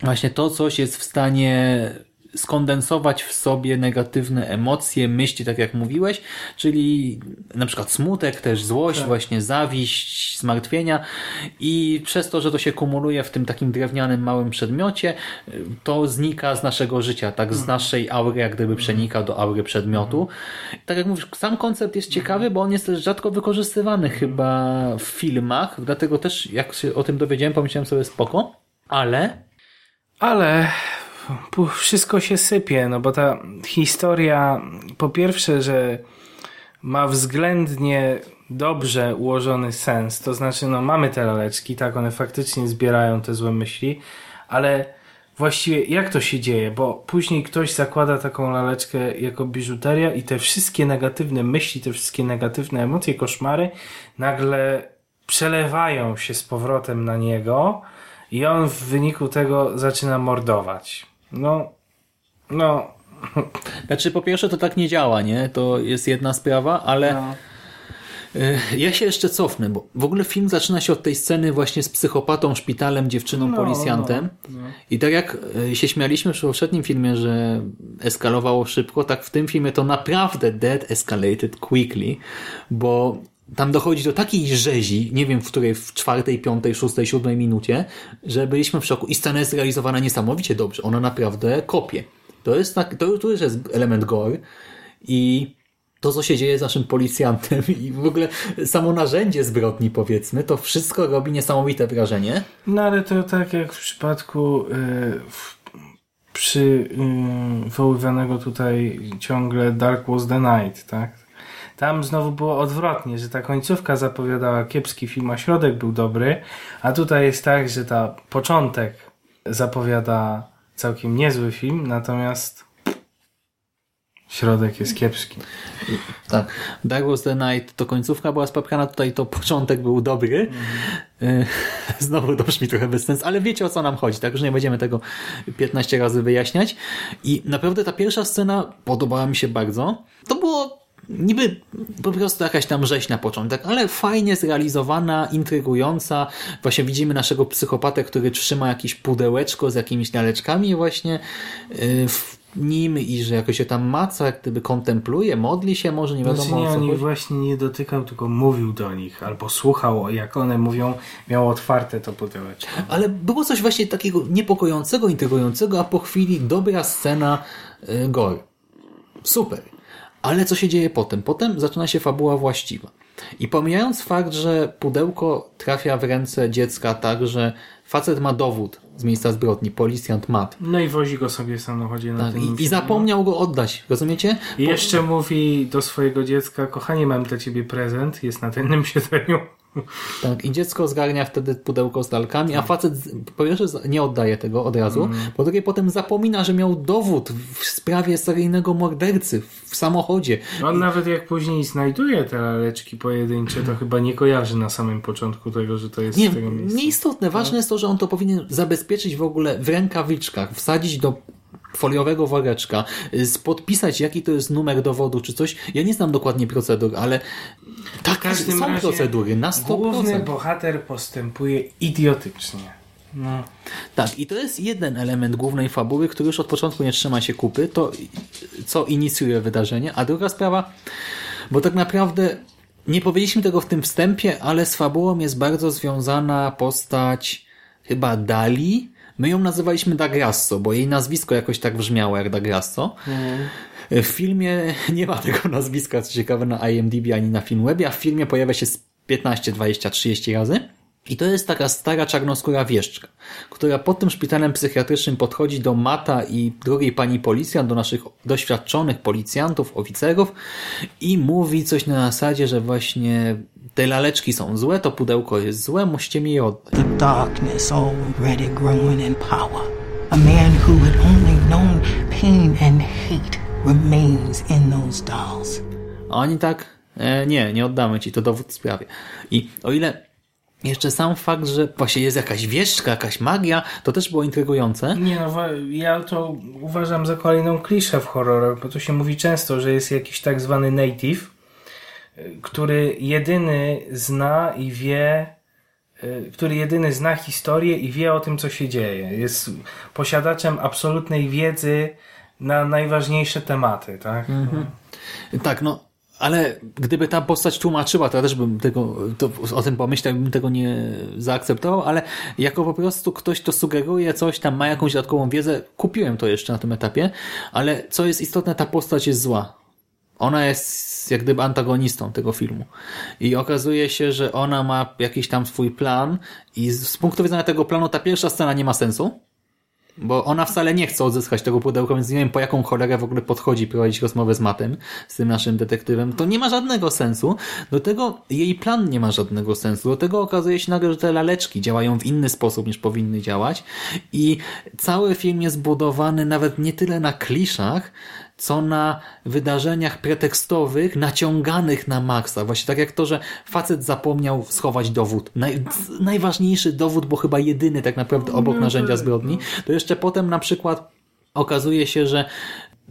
właśnie to coś jest w stanie skondensować w sobie negatywne emocje, myśli, tak jak mówiłeś, czyli na przykład smutek, też złość, Tak. właśnie zawiść, zmartwienia. I przez to, że to się kumuluje w tym takim drewnianym małym przedmiocie, to znika z naszego życia, tak z naszej aury jak gdyby przenika do aury przedmiotu. Tak jak mówisz, sam koncept jest ciekawy, bo on jest też rzadko wykorzystywany chyba w filmach, dlatego też jak się o tym dowiedziałem, pomyślałem sobie spoko, ale Ale wszystko się sypie, no bo ta historia, po pierwsze, że ma względnie dobrze ułożony sens, to znaczy, no mamy te laleczki, tak, one faktycznie zbierają te złe myśli, ale właściwie jak to się dzieje, bo później ktoś zakłada taką laleczkę jako biżuteria i te wszystkie negatywne myśli, te wszystkie negatywne emocje, koszmary nagle przelewają się z powrotem na niego i on w wyniku tego zaczyna mordować. No, no, Znaczy, po pierwsze, to tak nie działa, nie? To jest jedna sprawa, ale No. y, ja się jeszcze cofnę, bo w ogóle film zaczyna się od tej sceny właśnie z psychopatą, szpitalem, dziewczyną, No, policjantem. no, no. I tak jak y, się śmialiśmy przy poprzednim filmie, że eskalowało szybko, tak w tym filmie to naprawdę dead escalated quickly, bo tam dochodzi do takiej rzezi, nie wiem w której, w czwartej, piątej, szóstej, siódmej minucie, że byliśmy w szoku i scena jest realizowana niesamowicie dobrze. Ona naprawdę kopie. To jest tak, to, to już jest element gore i to, co się dzieje z naszym policjantem i w ogóle samo narzędzie zbrodni, powiedzmy, to wszystko robi niesamowite wrażenie. No ale to tak jak w przypadku y, w, przy y, woływanego tutaj ciągle Dark Was the Night, tak? Tam znowu było odwrotnie, że ta końcówka zapowiadała kiepski film, a środek był dobry, a tutaj jest tak, że ta początek zapowiada całkiem niezły film, natomiast środek jest kiepski. Tak. Dark Was the Night to końcówka była spapkana, tutaj to początek był dobry. Y, Znowu to brzmi trochę bez sensu, ale wiecie o co nam chodzi, tak? Już nie będziemy tego 15 razy wyjaśniać. I naprawdę ta pierwsza scena podobała mi się bardzo. To było niby po prostu jakaś tam rzeź na początek, ale fajnie zrealizowana, intrygująca. Właśnie widzimy naszego psychopatę, który trzyma jakieś pudełeczko z jakimiś laleczkami właśnie y, w nim i że jakoś się tam maca, jak gdyby kontempluje, modli się, może nie wiadomo Znaczy nie, o co on ich chodzi. właśnie nie dotykał, tylko mówił do nich, albo słuchał, jak one mówią, miał otwarte to pudełeczko. Ale było coś właśnie takiego niepokojącego, intrygującego, a po chwili dobra scena y, gore. Super. Ale co się dzieje potem? Potem zaczyna się fabuła właściwa. I pomijając fakt, że pudełko trafia w ręce dziecka tak, że facet ma dowód z miejsca zbrodni, policjant Matt. No i wozi go sobie w samochodzie na Tak, tym i, I zapomniał go oddać, rozumiecie? I jeszcze mówi do swojego dziecka, kochanie, mam dla ciebie prezent, jest na tylnym siedzeniu. Tak, i dziecko zgarnia wtedy pudełko z lalkami, a facet z- po pierwsze nie oddaje tego od razu, Mm. po drugie potem zapomina, że miał dowód w sprawie seryjnego mordercy w samochodzie. On nawet jak później znajduje te laleczki pojedyncze, to chyba nie kojarzy na samym początku tego, że to jest Nie, z tego miejsca. nieistotne. Ważne jest to, że on to powinien zabezpieczyć w ogóle w rękawiczkach, wsadzić do foliowego woreczka, y, podpisać jaki to jest numer dowodu czy coś. Ja nie znam dokładnie procedur, ale tak, są procedury na 100%. Główny bohater postępuje idiotycznie. No. Tak, i to jest jeden element głównej fabuły, który już od początku nie trzyma się kupy, to co inicjuje wydarzenie, a druga sprawa, bo tak naprawdę nie powiedzieliśmy tego w tym wstępie, ale z fabułą jest bardzo związana postać chyba Dali. My ją nazywaliśmy Dagrasso, bo jej nazwisko jakoś tak brzmiało jak Dagrasso. W filmie nie ma tego nazwiska, co ciekawe, na IMDb ani na Filmwebie, a w filmie pojawia się z 15, 20, 30 razy. I to jest taka stara czarnoskóra wieszczka, która pod tym szpitalem psychiatrycznym podchodzi do Mata i drugiej pani policjant, do naszych doświadczonych policjantów, oficerów i mówi coś na zasadzie, że właśnie te laleczki są złe, to pudełko jest złe, musicie mi je oddać. The darkness already growing in power. A man who had only known pain and hate remains in those dolls. A oni tak, e, nie, nie oddamy ci, to dowód w sprawie. I o ile jeszcze sam fakt, że właśnie jest jakaś wieszczka, jakaś magia, to też było intrygujące. Nie no, ja to uważam za kolejną kliszę w horrorach, bo tu się mówi często, że jest jakiś tak zwany native, który jedyny zna i wie, y, który jedyny zna historię i wie o tym, co się dzieje. Jest posiadaczem absolutnej wiedzy na najważniejsze tematy, tak? Mhm. Tak, no, ale gdyby ta postać tłumaczyła, to ja też bym tego, to, o tym pomyślał, bym tego nie zaakceptował, ale jako po prostu ktoś, kto sugeruje coś, tam ma jakąś dodatkową wiedzę, kupiłem to jeszcze na tym etapie, ale co jest istotne, ta postać jest zła. Ona jest jak gdyby antagonistą tego filmu. I okazuje się, że ona ma jakiś tam swój plan i z punktu widzenia tego planu ta pierwsza scena nie ma sensu, bo ona wcale nie chce odzyskać tego pudełka, więc nie wiem po jaką cholerę w ogóle podchodzi prowadzić rozmowę z Matem, z tym naszym detektywem. To nie ma żadnego sensu. Do tego jej plan nie ma żadnego sensu. Do tego okazuje się nagle, że te laleczki działają w inny sposób niż powinny działać i cały film jest budowany nawet nie tyle na kliszach, co na wydarzeniach pretekstowych, naciąganych na maksa. Właśnie tak jak to, że facet zapomniał schować dowód. Naj, najważniejszy dowód, bo chyba jedyny tak naprawdę obok No narzędzia tak, zbrodni. To jeszcze potem na przykład okazuje się, że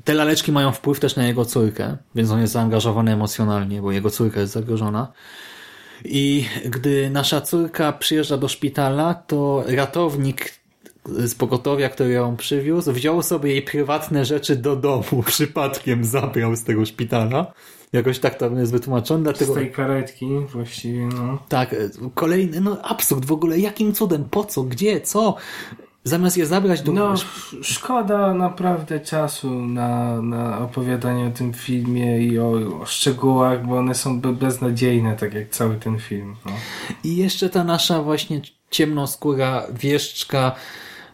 te laleczki mają wpływ też na jego córkę, więc on jest zaangażowany emocjonalnie, bo jego córka jest zagrożona. I gdy nasza córka przyjeżdża do szpitala, to ratownik z pogotowia, który ją przywiózł, wziął sobie jej prywatne rzeczy do domu, przypadkiem zabrał z tego szpitala. Jakoś tak to jest wytłumaczone, dlatego... Z tej karetki właściwie, no. Tak, e, kolejny, no absurd w ogóle, jakim cudem, po co, gdzie, co? Zamiast je zabrać do... No, szkoda naprawdę czasu na, na opowiadanie o tym filmie i o, o szczegółach, bo one są be- beznadziejne, tak jak cały ten film. No. I jeszcze ta nasza właśnie ciemnoskóra wieszczka.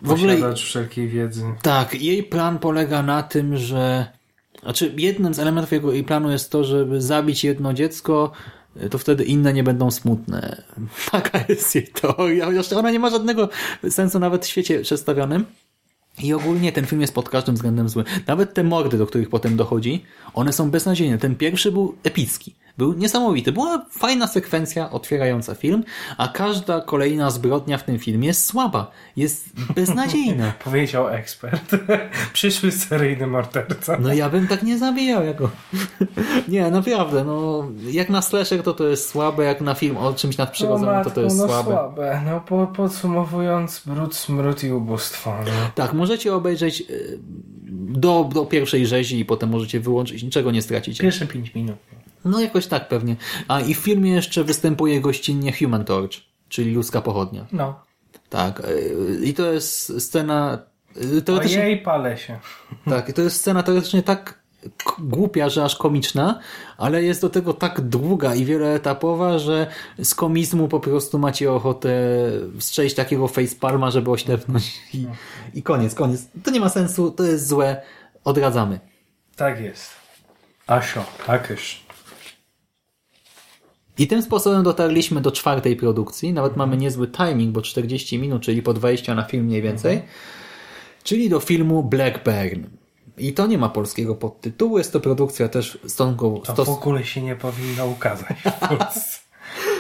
W ogóle wszelkiej wiedzy. tak, jej plan polega na tym, że znaczy jednym z elementów jego jej planu jest to, żeby zabić jedno dziecko, to wtedy inne nie będą smutne. Taka jest jej teoria. Chociaż ona nie ma żadnego sensu nawet w świecie przedstawionym. I ogólnie ten film jest pod każdym względem zły. Nawet te mordy, do których potem dochodzi, one są beznadziejne. Ten pierwszy był epicki. Był niesamowity. Była fajna sekwencja otwierająca film, a każda kolejna zbrodnia w tym filmie jest słaba. Jest beznadziejna. Powiedział ekspert. Przyszły seryjny morderca. No ja bym tak nie zabijał jako. nie, naprawdę, no jak na slasher to to jest słabe, jak na film o czymś nadprzyrodzonym to to jest no słabe. słabe. No po, podsumowując, brud, smród i ubóstwo. No. Tak, możecie obejrzeć y, do, do pierwszej rzezi i potem możecie wyłączyć, niczego nie stracicie. Pierwsze 5 minut. No jakoś tak pewnie. A i w filmie jeszcze występuje gościnnie Human Torch, czyli ludzka pochodnia. No. Tak. y, I to jest scena y, teoretycznie... Ojej, palę się. Tak, i to jest scena teoretycznie tak głupia, że aż komiczna, ale jest do tego tak długa i wieloetapowa, że z komizmu po prostu macie ochotę strzelić takiego facepalma, żeby oślepnąć i, i koniec, koniec. To nie ma sensu, to jest złe, odradzamy. Tak jest. Asio, takyż. I tym sposobem dotarliśmy do czwartej produkcji. Nawet mamy niezły timing, bo 40 minut, czyli po 20 na film mniej więcej. Czyli do filmu Blackburn. I to nie ma polskiego podtytułu, jest to produkcja też stosunkowo, To w ogóle się nie powinno ukazać w Polsce.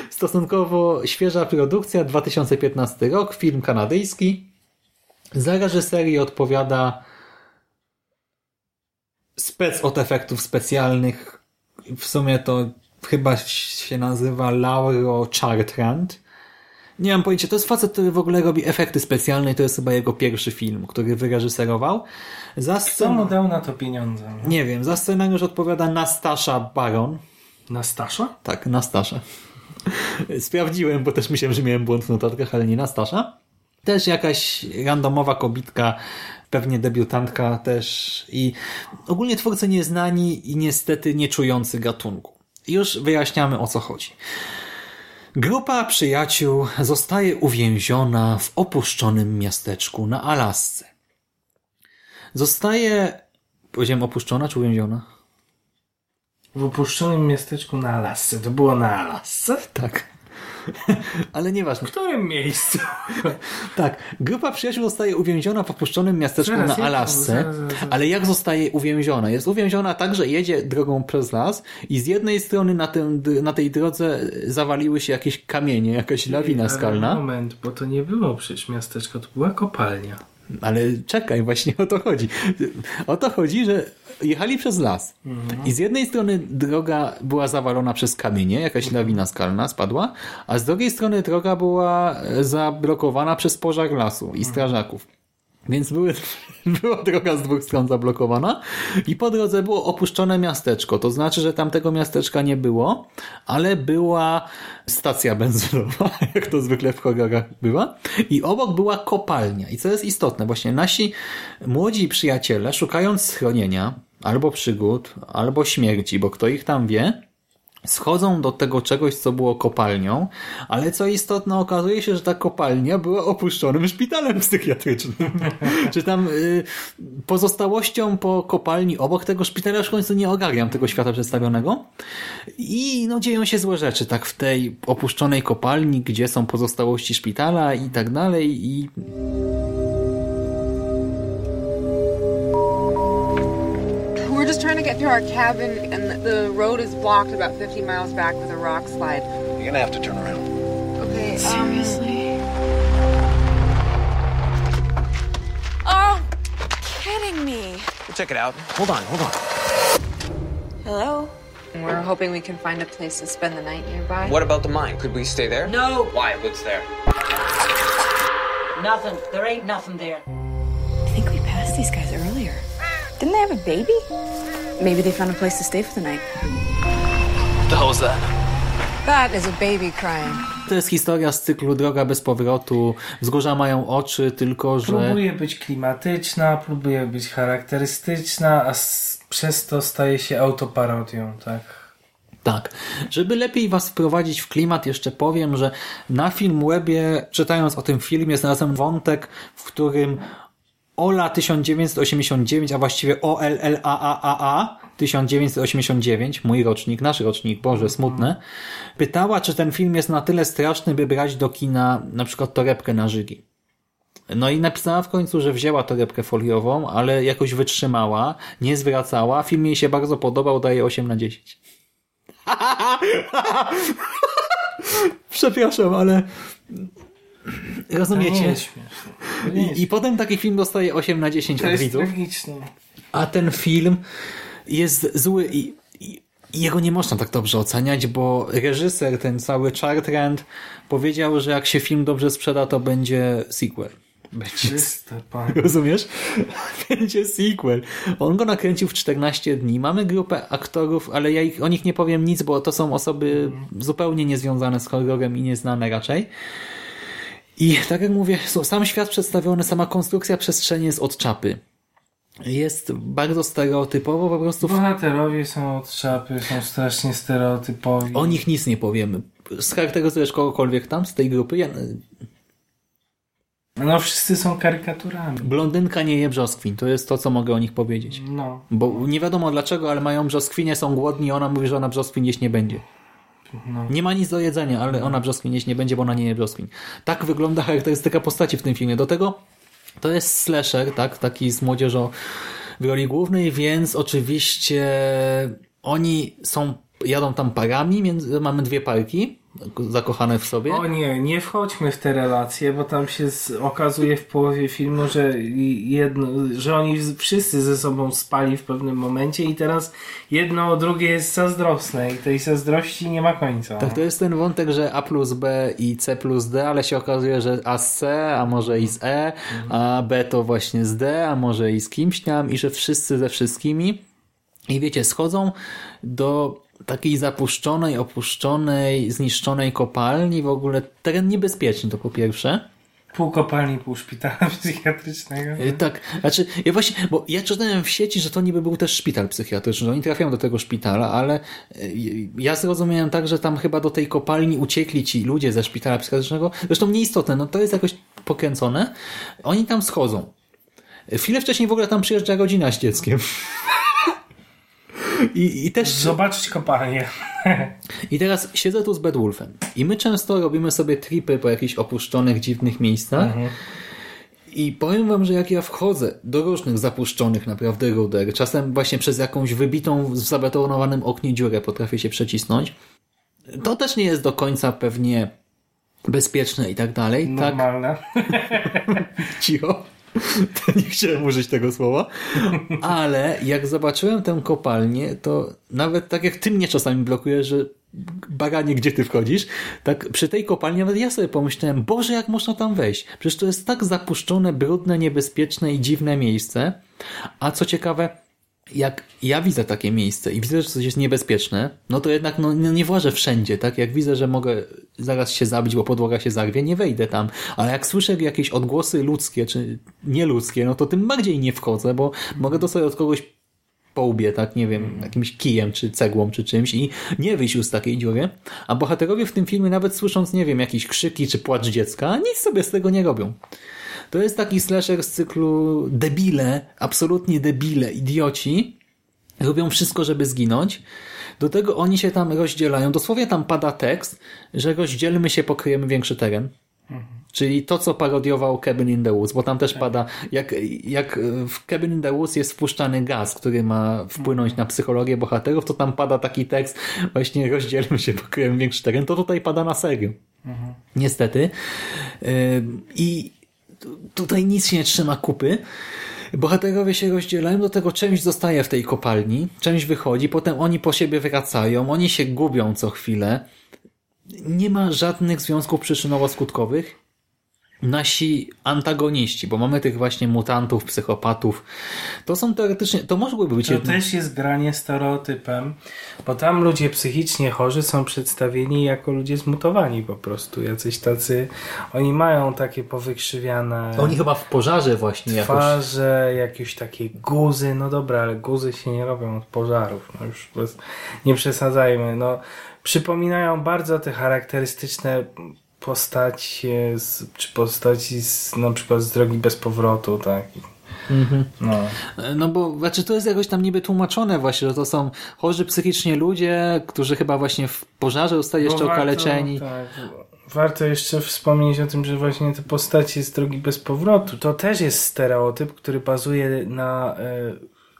stosunkowo świeża produkcja, 2015 rok, film kanadyjski. Za reżyserię odpowiada spec od efektów specjalnych. W sumie to chyba się nazywa Lauro Chartrand. Nie mam pojęcia, to jest facet, który w ogóle robi efekty specjalne i to jest chyba jego pierwszy film, który wyreżyserował. Za Kto mu dał na to pieniądze? Nie wiem, za scenariusz odpowiada Nastasza Baron. Nastasza? Tak, Nastasza. Sprawdziłem, bo też myślałem, że miałem błąd w notatkach, ale nie Nastasza. Też jakaś randomowa kobitka, pewnie debiutantka też i ogólnie twórcy nieznani i niestety nie czujący gatunku. Już wyjaśniamy o co chodzi. Grupa przyjaciół zostaje uwięziona w opuszczonym miasteczku na Alasce. Zostaje, powiedziałem opuszczona czy uwięziona? W opuszczonym miasteczku na Alasce. To było na Alasce? Tak. Ale nieważne. W którym miejscu? Tak, grupa przyjaciół zostaje uwięziona w opuszczonym miasteczku Zaraz, na Alasce, zaraz, zaraz, ale jak zostaje uwięziona? Jest uwięziona tak, że jedzie drogą przez las i z jednej strony na, tym, na tej drodze zawaliły się jakieś kamienie, jakaś lawina skalna. Moment, bo to nie było przecież miasteczko, to była kopalnia. Ale czekaj, właśnie o to chodzi. O to chodzi, że jechali przez las i z jednej strony droga była zawalona przez kamienie, jakaś lawina skalna spadła, a z drugiej strony droga była zablokowana przez pożar lasu i strażaków. Więc były, była droga z dwóch stron zablokowana i po drodze było opuszczone miasteczko. To znaczy, że tamtego miasteczka nie było, ale była stacja benzynowa, jak to zwykle w horrorach bywa. I obok była kopalnia. I co jest istotne, właśnie nasi młodzi przyjaciele, szukając schronienia, albo przygód, albo śmierci, bo kto ich tam wie, schodzą do tego czegoś, co było kopalnią, ale co istotne, okazuje się, że ta kopalnia była opuszczonym szpitalem psychiatrycznym. Czy tam y, pozostałością po kopalni obok tego szpitala już w końcu nie ogarniam tego świata przedstawionego. I no dzieją się złe rzeczy, tak w tej opuszczonej kopalni, gdzie są pozostałości szpitala i tak dalej i to our cabin, and the road is blocked about 50 miles back with a rock slide. You're gonna have to turn around. Okay, um, Seriously? Oh, kidding me. We'll check it out. Hold on, hold on. Hello? We're hoping we can find a place to spend the night nearby. What about the mine? Could we stay there? No. Why? What's there? Nothing. There ain't nothing there. I think we passed these guys earlier. Didn't they have a baby? Maybe they found a place to stay for the night. What the hell was that? That is a baby crying. to jest historia z cyklu Droga bez powrotu. Wzgórza mają oczy, tylko że... Próbuje być klimatyczna, próbuje być charakterystyczna, a przez to staje się autoparodią, tak? Tak. Żeby lepiej was wprowadzić w klimat, jeszcze powiem, że na Filmwebie, czytając o tym filmie, znalazłem wątek, w którym Ola 1989, a właściwie OLLAAA 1989, mój rocznik, nasz rocznik, Boże, smutne, pytała, czy ten film jest na tyle straszny, by brać do kina na przykład torebkę na żygi. No i napisała w końcu, że wzięła torebkę foliową, ale jakoś wytrzymała, nie zwracała, film jej się bardzo podobał, daje 8 na 10. Przepraszam, ale rozumiecie? I, I potem taki film dostaje 8 na 10 To od jest widzów. tragiczne. A ten film jest zły i, i jego nie można tak dobrze oceniać, bo reżyser, ten cały Chartrand powiedział, że jak się film dobrze sprzeda, to będzie sequel. Będzie, rozumiesz? Będzie sequel. On go nakręcił w 14 dni. Mamy grupę aktorów, ale ja ich, o nich nie powiem nic, bo to są osoby zupełnie niezwiązane z horrorem i nieznane raczej. I tak jak mówię, sam świat przedstawiony, sama konstrukcja przestrzeni jest od czapy. Jest bardzo stereotypowo, po prostu w Bohaterowie są od szapy, są strasznie stereotypowi. O nich nic nie powiemy. Scharakteryzujesz kogokolwiek tam z tej grupy? Ja... No wszyscy są karykaturami. Blondynka nie je brzoskwin. To jest to, co mogę o nich powiedzieć. No. Bo nie wiadomo dlaczego, ale mają brzoskwinie, są głodni i ona mówi, że ona brzoskwin jeść nie będzie. No. Nie ma nic do jedzenia, ale ona brzoskwin jeść nie będzie, bo ona nie je brzoskwin. Tak wygląda charakterystyka postaci w tym filmie. Do tego to jest slasher, tak? Taki z młodzieżą w roli głównej, więc oczywiście oni są, jadą tam parami, między, mamy dwie parki zakochane w sobie. O nie, nie wchodźmy w te relacje, bo tam się z, okazuje w połowie filmu, że jedno, że oni wszyscy ze sobą spali w pewnym momencie i teraz jedno o drugie jest zazdrosne i tej zazdrości nie ma końca. Tak, to jest ten wątek, że A plus B i C plus D, ale się okazuje, że A z C, a może i z E, a B to właśnie z D, a może i z kimś tam i że wszyscy ze wszystkimi. I wiecie, schodzą do takiej zapuszczonej, opuszczonej, zniszczonej kopalni, w ogóle teren niebezpieczny to po pierwsze. Pół kopalni, pół szpitala psychiatrycznego. Y, Tak, znaczy, ja właśnie, bo ja czytałem w sieci, że to niby był też szpital psychiatryczny, że oni trafiają do tego szpitala, ale y, ja zrozumiałem tak, że tam chyba do tej kopalni uciekli ci ludzie ze szpitala psychiatrycznego, zresztą nieistotne, no to jest jakoś pokręcone. Oni tam schodzą. Chwilę wcześniej w ogóle tam przyjeżdża rodzina z dzieckiem. I, i też... Zobaczyć kopalnię. I teraz siedzę tu z Bedwulfem. I my często robimy sobie tripy po jakichś opuszczonych, dziwnych miejscach. Mhm. I powiem wam, że jak ja wchodzę do różnych zapuszczonych naprawdę ruder, czasem właśnie przez jakąś wybitą w zabetonowanym oknie dziurę potrafię się przecisnąć, to też nie jest do końca pewnie bezpieczne i tak dalej. Normalne. Tak, cicho. Nie chciałem użyć tego słowa. Ale jak zobaczyłem tę kopalnię, to nawet tak jak ty mnie czasami blokujesz, że baganie, gdzie ty wchodzisz, tak przy tej kopalni nawet ja sobie pomyślałem, Boże, jak można tam wejść? Przecież to jest tak zapuszczone, brudne, niebezpieczne i dziwne miejsce. A co ciekawe, jak ja widzę takie miejsce i widzę, że coś jest niebezpieczne, no to jednak no, no nie włażę wszędzie, tak? Jak widzę, że mogę zaraz się zabić, bo podłoga się zarwie, nie wejdę tam. Ale jak słyszę jakieś odgłosy ludzkie, czy nieludzkie, no to tym bardziej nie wchodzę, bo mogę dostać od kogoś po łbie, tak, nie wiem, jakimś kijem, czy cegłą, czy czymś i nie wyjść z takiej dziury. A bohaterowie w tym filmie nawet słysząc, nie wiem, jakieś krzyki, czy płacz dziecka, nic sobie z tego nie robią. To jest taki slasher z cyklu debile, absolutnie debile, idioci, robią wszystko, żeby zginąć. Do tego oni się tam rozdzielają. Dosłownie tam pada tekst, że rozdzielmy się, pokryjemy większy teren. Czyli to, co parodiował Cabin in the Woods, bo tam też pada, jak, jak w Cabin in the Woods jest wpuszczany gaz, który ma wpłynąć na psychologię bohaterów, to tam pada taki tekst, właśnie rozdzielmy się, pokryjemy większy teren, to tutaj pada na serio. Niestety. I tutaj nic się nie trzyma kupy. Bohaterowie się rozdzielają, do tego część zostaje w tej kopalni, część wychodzi, potem oni po siebie wracają, oni się gubią co chwilę. Nie ma żadnych związków przyczynowo-skutkowych. Nasi antagoniści, bo mamy tych właśnie mutantów, psychopatów, to są teoretycznie, to mogłyby być To jedno- też jest granie stereotypem, bo tam ludzie psychicznie chorzy są przedstawieni jako ludzie zmutowani po prostu. Jacyś tacy, oni mają takie powykrzywiane Oni chyba w pożarze właśnie jakoś. twarze, jakieś takie guzy. No dobra, ale guzy się nie robią od pożarów. No już nie przesadzajmy. No, przypominają bardzo te charakterystyczne postacie, z, czy postaci z, na przykład z Drogi Bez Powrotu, tak. Mhm. No. No bo znaczy to jest jakoś tam niby tłumaczone właśnie, że to są chorzy psychicznie ludzie, którzy chyba właśnie w pożarze zostali jeszcze warto- okaleczeni. Tak, warto jeszcze wspomnieć o tym, że właśnie te postacie z drogi bez powrotu to też jest stereotyp, który bazuje na e,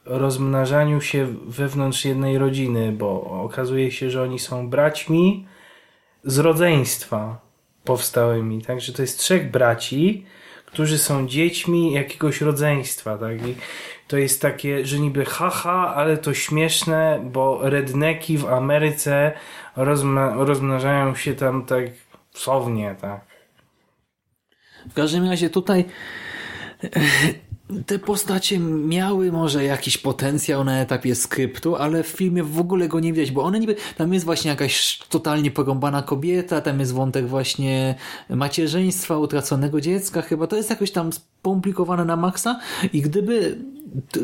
rozmnażaniu się wewnątrz jednej rodziny, bo okazuje się, że oni są braćmi z rodzeństwa powstałymi. Także to jest trzech braci, którzy są dziećmi jakiegoś rodzeństwa. Tak? I to jest takie, że niby haha, ale to śmieszne, bo redneki w Ameryce rozmna- rozmnażają się tam tak sownie, tak. W każdym razie tutaj te postacie miały może jakiś potencjał na etapie skryptu, ale w filmie w ogóle go nie widać, bo one niby, tam jest właśnie jakaś totalnie porąbana kobieta, tam jest wątek właśnie macierzyństwa, utraconego dziecka, chyba to jest jakoś tam skomplikowane na maksa i gdyby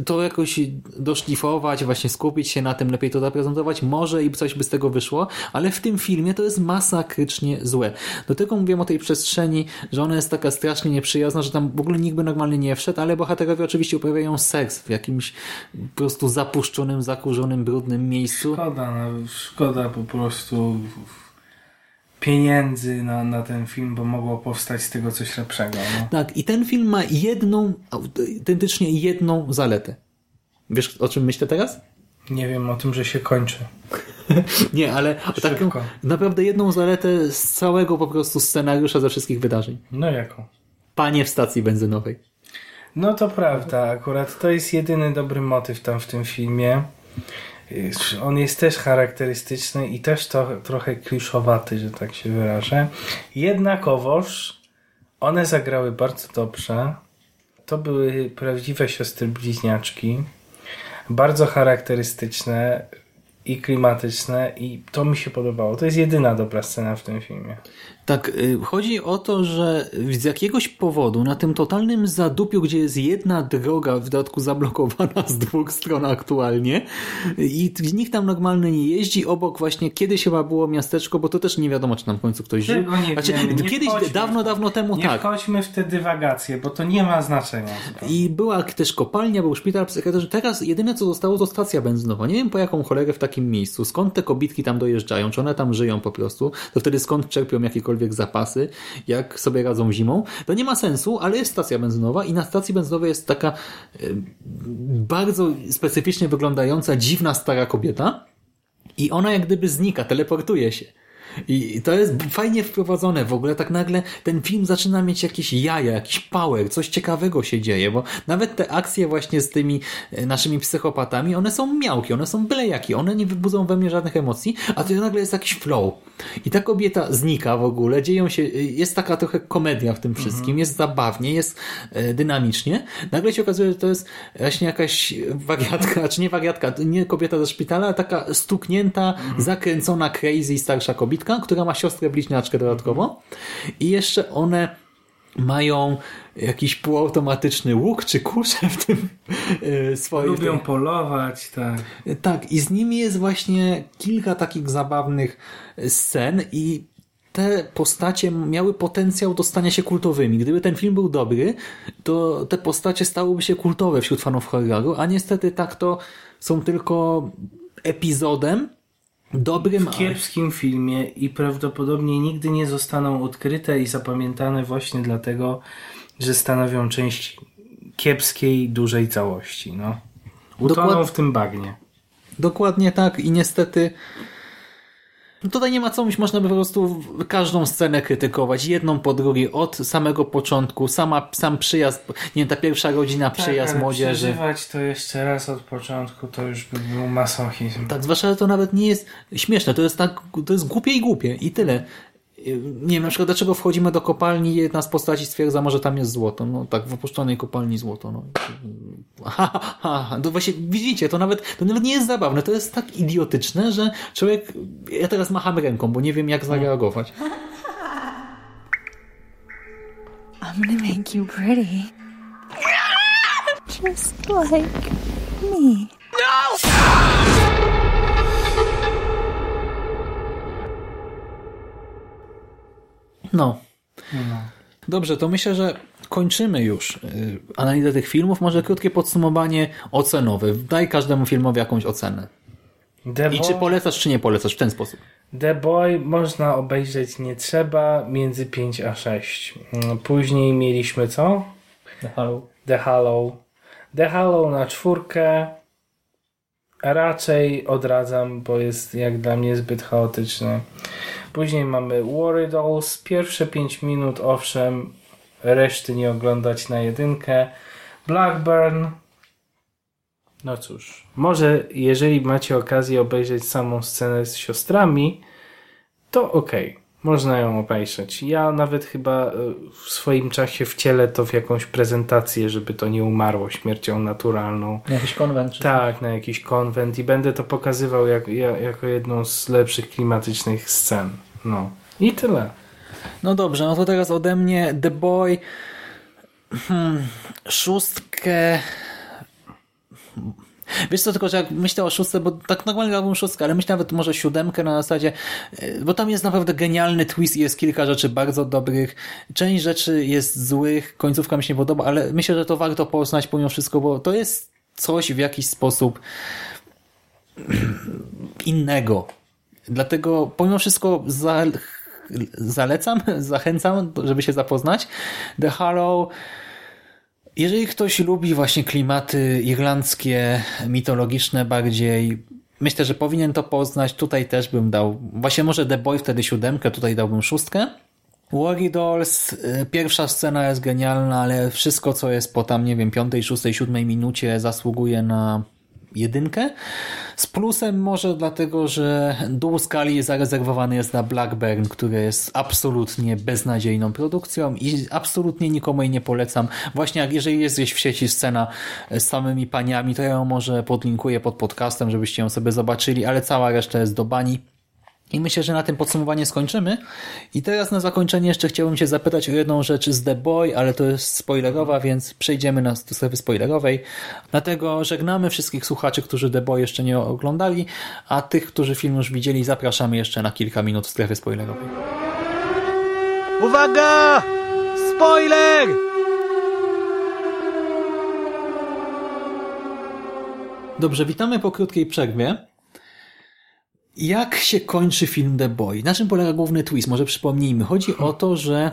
to jakoś doszlifować, właśnie skupić się na tym, lepiej to zaprezentować, może i coś by z tego wyszło, ale w tym filmie to jest masakrycznie złe. Do tego mówiłem o tej przestrzeni, że ona jest taka strasznie nieprzyjazna, że tam w ogóle nikt by normalnie nie wszedł, ale bohaterowie oczywiście uprawiają seks w jakimś po prostu zapuszczonym, zakurzonym, brudnym miejscu. Szkoda, no, szkoda po prostu pieniędzy na, na ten film, bo mogło powstać z tego coś lepszego. No. Tak, i ten film ma jedną, autentycznie jedną zaletę. Wiesz, o czym myślę teraz? Nie wiem o tym, że się kończy. Nie, ale taką naprawdę jedną zaletę z całego po prostu scenariusza ze wszystkich wydarzeń. No jaką? Panie w stacji benzynowej. No to prawda, akurat to jest jedyny dobry motyw tam w tym filmie. On jest też charakterystyczny i też to trochę kliszowaty, że tak się wyrażę. Jednakowoż one zagrały bardzo dobrze. To były prawdziwe siostry bliźniaczki. Bardzo charakterystyczne. i klimatyczne i to mi się podobało. To jest jedyna dobra scena w tym filmie. Tak, y, chodzi o to, że z jakiegoś powodu na tym totalnym zadupiu, gdzie jest jedna droga w dodatku zablokowana z dwóch stron aktualnie i nikt tam normalnie nie jeździ, obok właśnie kiedyś chyba było miasteczko, bo to też nie wiadomo, czy tam w końcu ktoś żył. Nie Znaczy, nie kiedyś, wchodźmy dawno, dawno temu Nie tak. wchodźmy w te dywagacje, bo to nie ma znaczenia. I była też kopalnia, był szpital psychiatryczny. Teraz jedyne co zostało to stacja benzynowa. Nie wiem po jaką cholerę w takim miejscu. Skąd te kobitki tam dojeżdżają? Czy one tam żyją po prostu? To wtedy skąd czerpią jakiekolwiek zapasy? Jak sobie radzą zimą? To nie ma sensu, ale jest stacja benzynowa i na stacji benzynowej jest taka bardzo specyficznie wyglądająca, dziwna stara kobieta i ona jak gdyby znika, teleportuje się. I to jest fajnie wprowadzone w ogóle, tak nagle ten film zaczyna mieć jakieś jaja, jakiś power, coś ciekawego się dzieje, bo nawet te akcje właśnie z tymi e, naszymi psychopatami, one są miałkie, one są byle jakie, one nie wybudzą we mnie żadnych emocji, a to nagle jest jakiś flow. I ta kobieta znika w ogóle, dzieją się, jest taka trochę komedia w tym wszystkim, jest zabawnie, jest e, dynamicznie. Nagle się okazuje, że to jest właśnie jakaś wariatka, czy nie wariatka, nie kobieta ze szpitala, ale taka stuknięta, zakręcona, crazy starsza kobitka, która ma siostrę bliźniaczkę dodatkowo. I jeszcze one mają jakiś półautomatyczny łuk czy kuszę w tym e, swoim... Lubią polować, tak. Tak, i z nimi jest właśnie kilka takich zabawnych scen i te postacie miały potencjał do stania się kultowymi. Gdyby ten film był dobry, to te postacie stałyby się kultowe wśród fanów horroru, a niestety tak to są tylko epizodem dobrym, w kiepskim filmie i prawdopodobnie nigdy nie zostaną odkryte i zapamiętane właśnie dlatego, że stanowią część kiepskiej, dużej całości. No. Utoną Dokład- w tym bagnie. Dokładnie tak i niestety no tutaj nie ma co mówić, można by po prostu każdą scenę krytykować, jedną po drugiej, od samego początku, sama, sam przyjazd, nie wiem, ta pierwsza rodzina, przyjazd tak, młodzieży. przeżywać to jeszcze raz od początku to już by był masochizm. Tak, zwłaszcza, że to nawet nie jest śmieszne, to jest tak, to jest głupie i głupie i tyle. Nie wiem, na przykład dlaczego wchodzimy do kopalni i jedna z postaci stwierdza, może tam jest złoto. No tak, w opuszczonej kopalni złoto. No. Ha, ha, ha. To właśnie, widzicie, to nawet, to nawet nie jest zabawne, to jest tak idiotyczne, że człowiek, ja teraz macham ręką, bo nie wiem jak zareagować. I'm gonna make you pretty. Just like me. No. Dobrze, to myślę, że kończymy już y, analizę tych filmów. Może krótkie podsumowanie ocenowe. Daj każdemu filmowi jakąś ocenę. The I czy polecasz, czy nie polecasz w ten sposób? The Boy można obejrzeć nie trzeba między 5 a 6. Mm, Później mieliśmy co? The Hollow. The Hollow. The Hollow na czwórkę. Raczej odradzam, bo jest jak dla mnie zbyt chaotyczny. Później mamy Worry Dolls. Pierwsze 5 minut, owszem, reszty nie oglądać na jedynkę. Blackburn. No cóż, może jeżeli macie okazję obejrzeć samą scenę z siostrami, to okej, można ją obejrzeć. Ja nawet chyba e, w swoim czasie wcielę to w jakąś prezentację, żeby to nie umarło śmiercią naturalną. Na jakiś konwent? Czy... Tak, na jakiś konwent i będę to pokazywał jak, ja, jako jedną z lepszych klimatycznych scen. No. I tyle. No dobrze, no to teraz ode mnie The Boy hmm, szóstkę Wiesz co, tylko że jak myślę o szóstce, bo tak normalnie dałbym szóstkę, ale myślę nawet może siódemkę na zasadzie, e, bo tam jest naprawdę genialny twist i jest kilka rzeczy bardzo dobrych. Część rzeczy jest złych, końcówka mi się nie podoba, ale myślę, że to warto poznać pomimo wszystko, bo to jest coś w jakiś sposób innego. Dlatego pomimo wszystko za, zalecam, zachęcam, żeby się zapoznać. The Hollow jeżeli ktoś lubi właśnie klimaty irlandzkie, mitologiczne bardziej, myślę, że powinien to poznać. Tutaj też bym dał, właśnie może The Boy wtedy siódemkę, tutaj dałbym szóstkę. Worry Dolls, y, pierwsza scena jest genialna, ale wszystko co jest po tam, nie wiem, piątej, szóstej, siódmej minucie zasługuje na jedynkę. Z plusem może dlatego, że dół skali zarezerwowany jest na Blackburn, który jest absolutnie beznadziejną produkcją i absolutnie nikomu jej nie polecam. Właśnie jak jeżeli jest gdzieś w sieci scena z samymi paniami, to ja ją może podlinkuję pod podcastem, żebyście ją sobie zobaczyli, ale cała reszta jest do bani. I myślę, że na tym podsumowanie skończymy. I teraz na zakończenie jeszcze chciałbym się zapytać o jedną rzecz z The Boy, ale to jest spoilerowa, więc przejdziemy na, do strefy spoilerowej. Dlatego żegnamy wszystkich słuchaczy, którzy The Boy jeszcze nie oglądali, a tych, którzy film już widzieli, zapraszamy jeszcze na kilka minut w strefy spoilerowej. Uwaga! Spoiler! Dobrze, witamy po krótkiej przerwie. Jak się kończy film The Boy? Na czym polega główny twist? Może przypomnijmy. Chodzi o to, że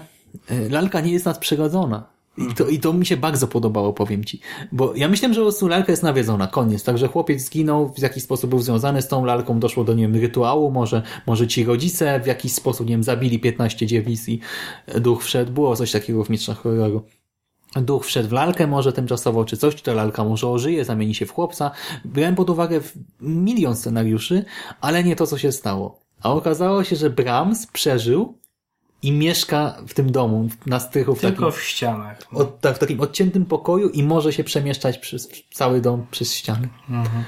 e, lalka nie jest nadprzyrodzona. I to, I to mi się bardzo podobało, powiem ci. Bo ja myślałem, że po prostu lalka jest nawiedzona, koniec. Także chłopiec zginął, w jakiś sposób był związany z tą lalką, doszło do, nie rytuału, może, może ci rodzice w jakiś sposób, nie wiem, zabili 15 dziewic i duch wszedł. Było coś takiego w Mistrzach Horroru duch wszedł w lalkę może tymczasowo, czy coś, czy ta lalka może ożyje, zamieni się w chłopca. Brałem pod uwagę milion scenariuszy, ale nie to, co się stało. A okazało się, że Brahms przeżył i mieszka w tym domu, na strychu. W Tylko takim, w ścianach. Od, tak, w takim odciętym pokoju i może się przemieszczać przez cały dom, przez ściany. Mhm.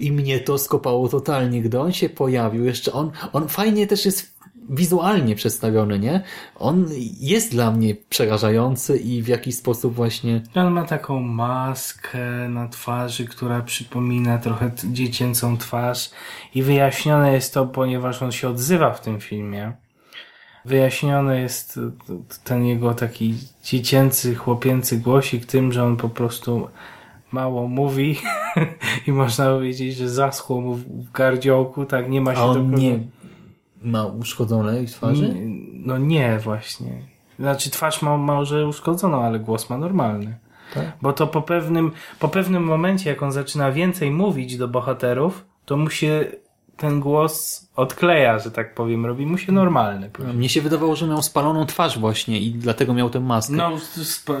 I mnie to skopało totalnie, gdy on się pojawił. Jeszcze on, on fajnie też jest wizualnie przedstawiony, nie? On jest dla mnie przerażający i w jakiś sposób właśnie... On ma taką maskę na twarzy, która przypomina trochę dziecięcą twarz i wyjaśnione jest to, ponieważ on się odzywa w tym filmie. Wyjaśniony jest ten jego taki dziecięcy, chłopięcy głosik tym, że on po prostu mało mówi i można powiedzieć, że zaschło mu w gardziołku, tak nie ma się do kogo... nie ma uszkodzonej twarzy? No nie, właśnie. Znaczy twarz ma może uszkodzoną, ale głos ma normalny. Tak? Bo to po pewnym, po pewnym momencie, jak on zaczyna więcej mówić do bohaterów, to mu się ten głos odkleja, że tak powiem, robi mu się normalny. Mnie się wydawało, że miał spaloną twarz właśnie i dlatego miał tę maskę. No,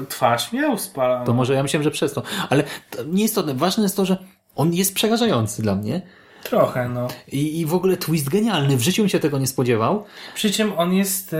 twarz miał spaloną. To może ja myślałem, że przez to. Ale to nie jest to, ważne jest to, że on jest przerażający dla mnie. Trochę, no. I, I w ogóle twist genialny. W życiu bym się tego nie spodziewał. Przy czym on jest e,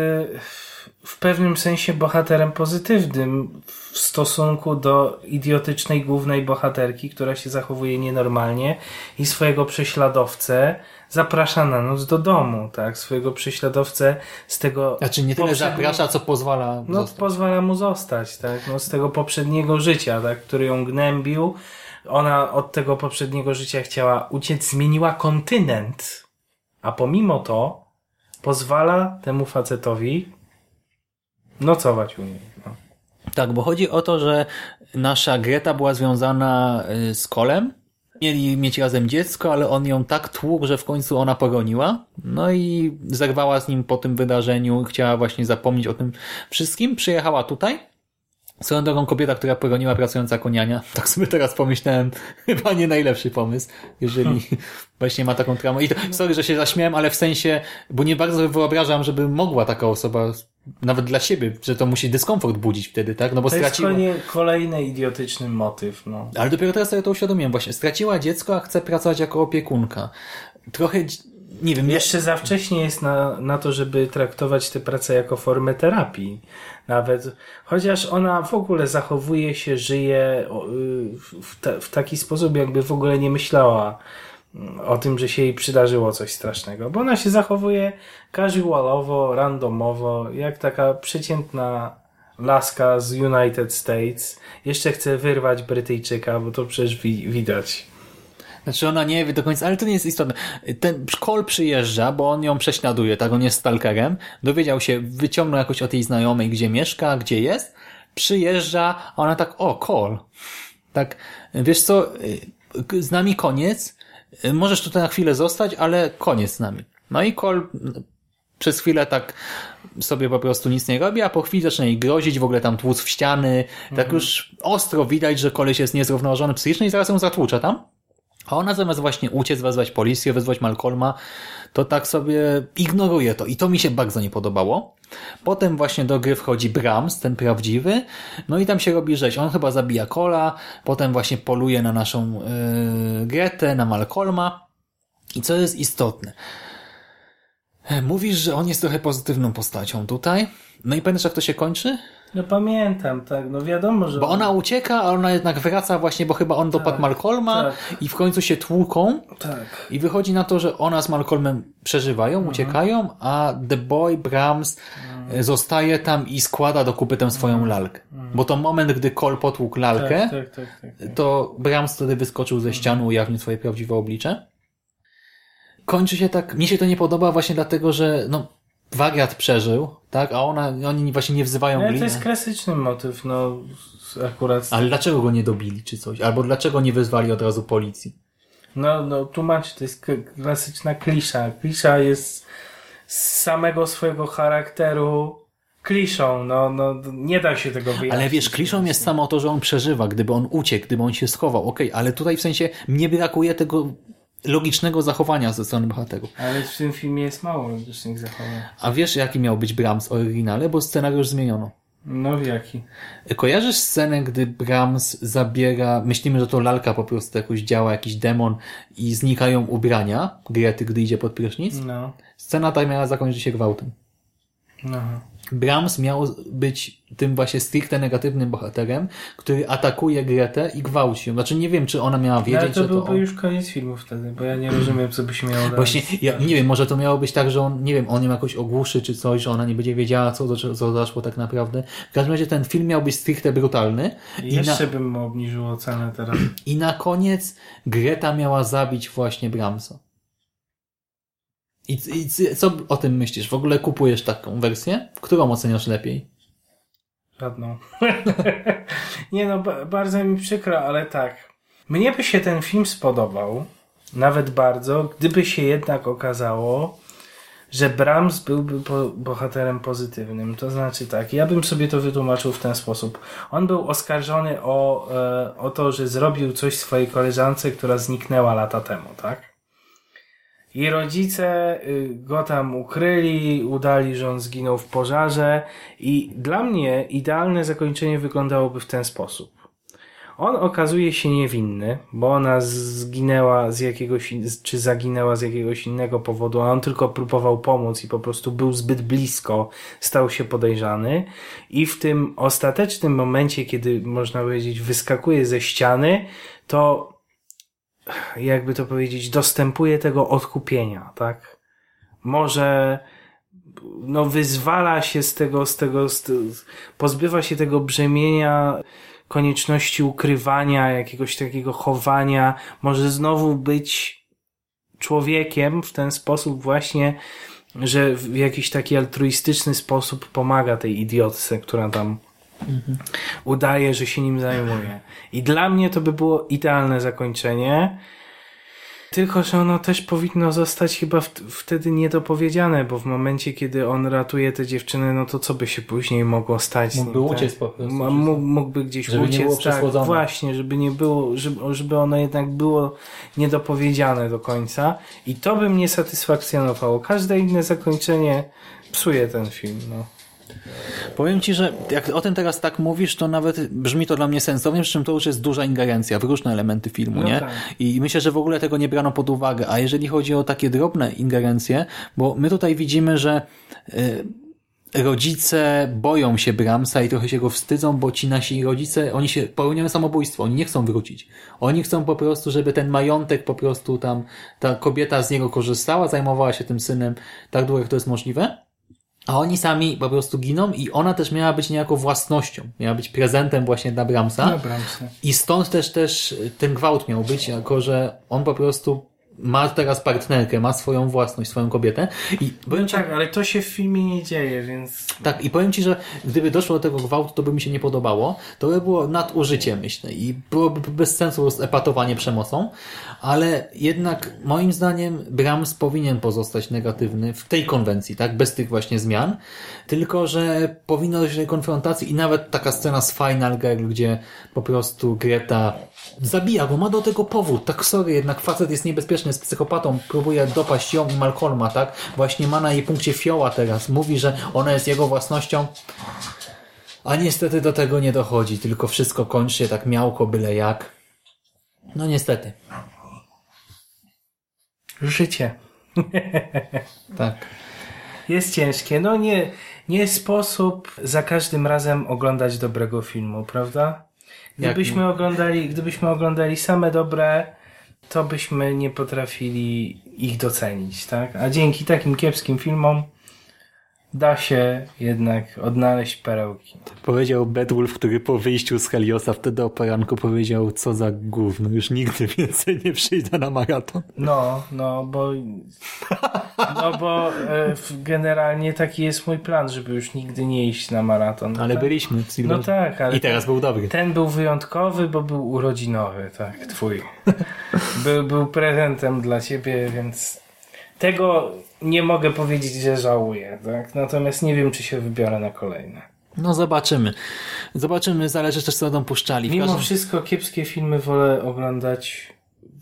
w pewnym sensie bohaterem pozytywnym w stosunku do idiotycznej głównej bohaterki, która się zachowuje nienormalnie i swojego prześladowcę zaprasza na noc do domu, tak? Swojego prześladowcę z tego... Znaczy nie tyle zaprasza, co pozwala No, zostać. pozwala mu zostać, tak? No, z tego poprzedniego życia, tak? Który ją gnębił. Ona od tego poprzedniego życia chciała uciec, zmieniła kontynent, a pomimo to pozwala temu facetowi nocować u niej. No. Tak, bo chodzi o to, że nasza Greta była związana y, z Kolem. Mieli mieć razem dziecko, ale on ją tak tłukł, że w końcu ona pogoniła. No i zerwała z nim po tym wydarzeniu. Chciała właśnie zapomnieć o tym wszystkim. Przyjechała tutaj. Swoją drogą kobieta, która pogoniła pracująca koniania. Tak sobie teraz pomyślałem, chyba nie najlepszy pomysł, jeżeli właśnie ma taką traumę. I to, sorry, że się zaśmiałem, ale w sensie, bo nie bardzo wyobrażam, żeby mogła taka osoba, nawet dla siebie, że to musi dyskomfort budzić wtedy, tak? No bo to straciła. jest kolejny idiotyczny motyw, no. Ale dopiero teraz sobie to uświadomiłem właśnie. Straciła dziecko, a chce pracować jako opiekunka. Trochę, nie wiem. Jeszcze za wcześnie jest na, na to, żeby traktować tę pracę jako formę terapii. Nawet, chociaż ona w ogóle zachowuje się, żyje w, ta, w taki sposób, jakby w ogóle nie myślała o tym, że się jej przydarzyło coś strasznego. Bo ona się zachowuje casualowo, randomowo, jak taka przeciętna laska z United States. Jeszcze chce wyrwać Brytyjczyka, bo to przecież wi widać. Znaczy ona nie wie do końca, ale to nie jest istotne. Ten Cole przyjeżdża, bo on ją prześladuje, tak? On jest stalkerem. Dowiedział się, wyciągnął jakoś o tej znajomej, gdzie mieszka, gdzie jest. Przyjeżdża, a ona tak, o, Cole. Tak, wiesz co, z nami koniec. Możesz tutaj na chwilę zostać, ale koniec z nami. No i Cole przez chwilę tak sobie po prostu nic nie robi, a po chwili zaczyna jej grozić, w ogóle tam tłuc w ściany. Tak już ostro widać, że koleś jest niezrównoważony psychicznie i zaraz ją zatłucza tam. A ona zamiast właśnie uciec, wezwać policję, wezwać Malcolma, to tak sobie ignoruje to. I to mi się bardzo nie podobało. Potem właśnie do gry wchodzi Brahms, ten prawdziwy, no i tam się robi rzeź. On chyba zabija Kola, potem właśnie poluje na naszą yy, Gretę, na Malcolma. I co jest istotne? Mówisz, że on jest trochę pozytywną postacią tutaj. No i pamiętasz, jak to się kończy? No pamiętam, tak, no wiadomo, że... Bo ona ucieka, a ona jednak wraca właśnie, bo chyba on dopadł Tak, Malcolma tak. i w końcu się tłuką. Tak. I wychodzi na to, że ona z Malcolmem przeżywają, Mhm. uciekają, a The Boy Brahms e, zostaje tam i składa do kupy tę swoją lalkę. Bo to moment, gdy Cole potłukł lalkę, Mhm. Tak, tak, tak, to Brahms wtedy wyskoczył ze ściany, ujawnił swoje prawdziwe oblicze. Kończy się tak, mi się to nie podoba właśnie dlatego, że no, wariat przeżył, tak, a ona, oni właśnie nie wzywają No, ale to gliny. jest klasyczny motyw, no akurat... Ale dlaczego go nie dobili, czy coś? Albo dlaczego nie wezwali od razu policji? No, no tłumacz, to jest klasyczna klisza. Klisza jest z samego swojego charakteru kliszą, no, no nie da się tego wyjaśnić. Ale wiesz, kliszą jest samo to, że on przeżywa, gdyby on uciekł, gdyby on się schował, okej, ale tutaj w sensie mnie brakuje tego logicznego zachowania ze strony bohaterów. Ale w tym filmie jest mało logicznych zachowań. A wiesz, jaki miał być Brahms w oryginale? Bo scenariusz zmieniono. No w jaki? Kojarzysz scenę, gdy Brahms zabiera, myślimy, że to lalka po prostu jakoś działa, jakiś demon i znikają ubrania Grety, gdy idzie pod prysznic? No. Scena ta miała zakończyć się gwałtem. no. Brahms miał być tym właśnie stricte negatywnym bohaterem, który atakuje Gretę i gwałci ją. Znaczy nie wiem, czy ona miała No, ale wiedzieć, to że to byłby już koniec filmu wtedy, bo ja nie rozumiem, co by się miało dalej. Właśnie, ja nie wiem, może to miało być tak, że on, nie wiem, on ją jakoś ogłuszy czy coś, że ona nie będzie wiedziała, co, co, co zaszło tak naprawdę. W każdym razie ten film miał być stricte brutalny. I jeszcze bym mu obniżył ocenę teraz. I na koniec Greta miała zabić właśnie Bramsa. I, I co o tym myślisz? W ogóle kupujesz taką wersję? Którą oceniasz lepiej? Żadną. nie no, ba- bardzo mi przykro, ale tak. Mnie by się ten film spodobał, nawet bardzo, gdyby się jednak okazało, że Brahms byłby po bohaterem pozytywnym. To znaczy tak, ja bym sobie to wytłumaczył w ten sposób. On był oskarżony o, e, o to, że zrobił coś swojej koleżance, która zniknęła lata temu, tak? I rodzice y, go tam ukryli, udali, że on zginął w pożarze i dla mnie idealne zakończenie wyglądałoby w ten sposób. On okazuje się niewinny, bo ona zginęła z jakiegoś, czy zaginęła z jakiegoś innego powodu, a on tylko próbował pomóc i po prostu był zbyt blisko, stał się podejrzany i w tym ostatecznym momencie, kiedy można powiedzieć wyskakuje ze ściany, to jakby to powiedzieć, dostępuje tego odkupienia, tak? Może no wyzwala się z tego, z tego, z, pozbywa się tego brzemienia konieczności ukrywania, jakiegoś takiego chowania, może znowu być człowiekiem w ten sposób właśnie, że w jakiś taki altruistyczny sposób pomaga tej idiotce, która tam udaje, że się nim zajmuje. I dla mnie to by było idealne zakończenie. Tylko, że ono też powinno zostać chyba wtedy niedopowiedziane, bo w momencie, kiedy on ratuje tę dziewczynę, no to co by się później mogło stać? Mógłby nim, tak? uciec po prostu, mógłby gdzieś Żeby nie uciec, było tak, właśnie, żeby nie było, żeby, żeby ono jednak było niedopowiedziane do końca. I to by mnie satysfakcjonowało. Każde inne zakończenie psuje ten film, no. Powiem Ci, że jak o tym teraz tak mówisz, to nawet brzmi to dla mnie sensownie, przy czym to już jest duża ingerencja w różne elementy filmu, No nie? tak. I myślę, że w ogóle tego nie brano pod uwagę. A jeżeli chodzi o takie drobne ingerencje, bo my tutaj widzimy, że y, rodzice boją się Bramsa i trochę się go wstydzą, bo ci nasi rodzice, oni się popełniają samobójstwo, oni nie chcą wrócić. Oni chcą po prostu, żeby ten majątek po prostu tam, ta kobieta z niego korzystała, zajmowała się tym synem tak długo, jak to jest możliwe. A oni sami po prostu giną i ona też miała być niejako własnością. Miała być prezentem właśnie dla Bramsa. Dla Bramsa. I stąd też też ten gwałt miał być, jako że on po prostu ma teraz partnerkę, ma swoją własność, swoją kobietę i powiem ci, Tak, ale to się w filmie nie dzieje, więc... tak, i powiem ci, że gdyby doszło do tego gwałtu, to by mi się nie podobało. To by było nadużycie, myślę, i byłoby bez sensu epatowanie przemocą, ale jednak moim zdaniem Brahms powinien pozostać negatywny w tej konwencji, tak, bez tych właśnie zmian, tylko, że powinno dojść do konfrontacji i nawet taka scena z Final Girl, gdzie po prostu Greta zabija go, ma do tego powód, tak sorry, jednak facet jest niebezpieczny, jest psychopatą, próbuje dopaść ją i Malcolma, tak, właśnie ma na jej punkcie fioła teraz, mówi, że ona jest jego własnością, a niestety do tego nie dochodzi, tylko wszystko kończy się tak miałko, byle jak. No niestety. Życie. Tak. Jest ciężkie. No nie, nie sposób za każdym razem oglądać dobrego filmu, prawda? Gdybyśmy oglądali, gdybyśmy oglądali same dobre, to byśmy nie potrafili ich docenić, tak? A dzięki takim kiepskim filmom da się jednak odnaleźć perełki. Powiedział Bedwulf, który po wyjściu z Heliosa wtedy o poranku powiedział, co za gówno, już nigdy więcej nie przyjdę na maraton. No, no, bo no bo e, generalnie taki jest mój plan, żeby już nigdy nie iść na maraton. Ale tak? byliśmy w No Silverze. tak, ale I teraz był dobry. Ten był wyjątkowy, bo był urodzinowy, tak, twój. Był, był prezentem dla ciebie, więc tego nie mogę powiedzieć, że żałuję, tak? Natomiast nie wiem, czy się wybiorę na kolejne. No zobaczymy. Zobaczymy, zależy też co będą puszczali. W Mimo każdym- wszystko kiepskie filmy wolę oglądać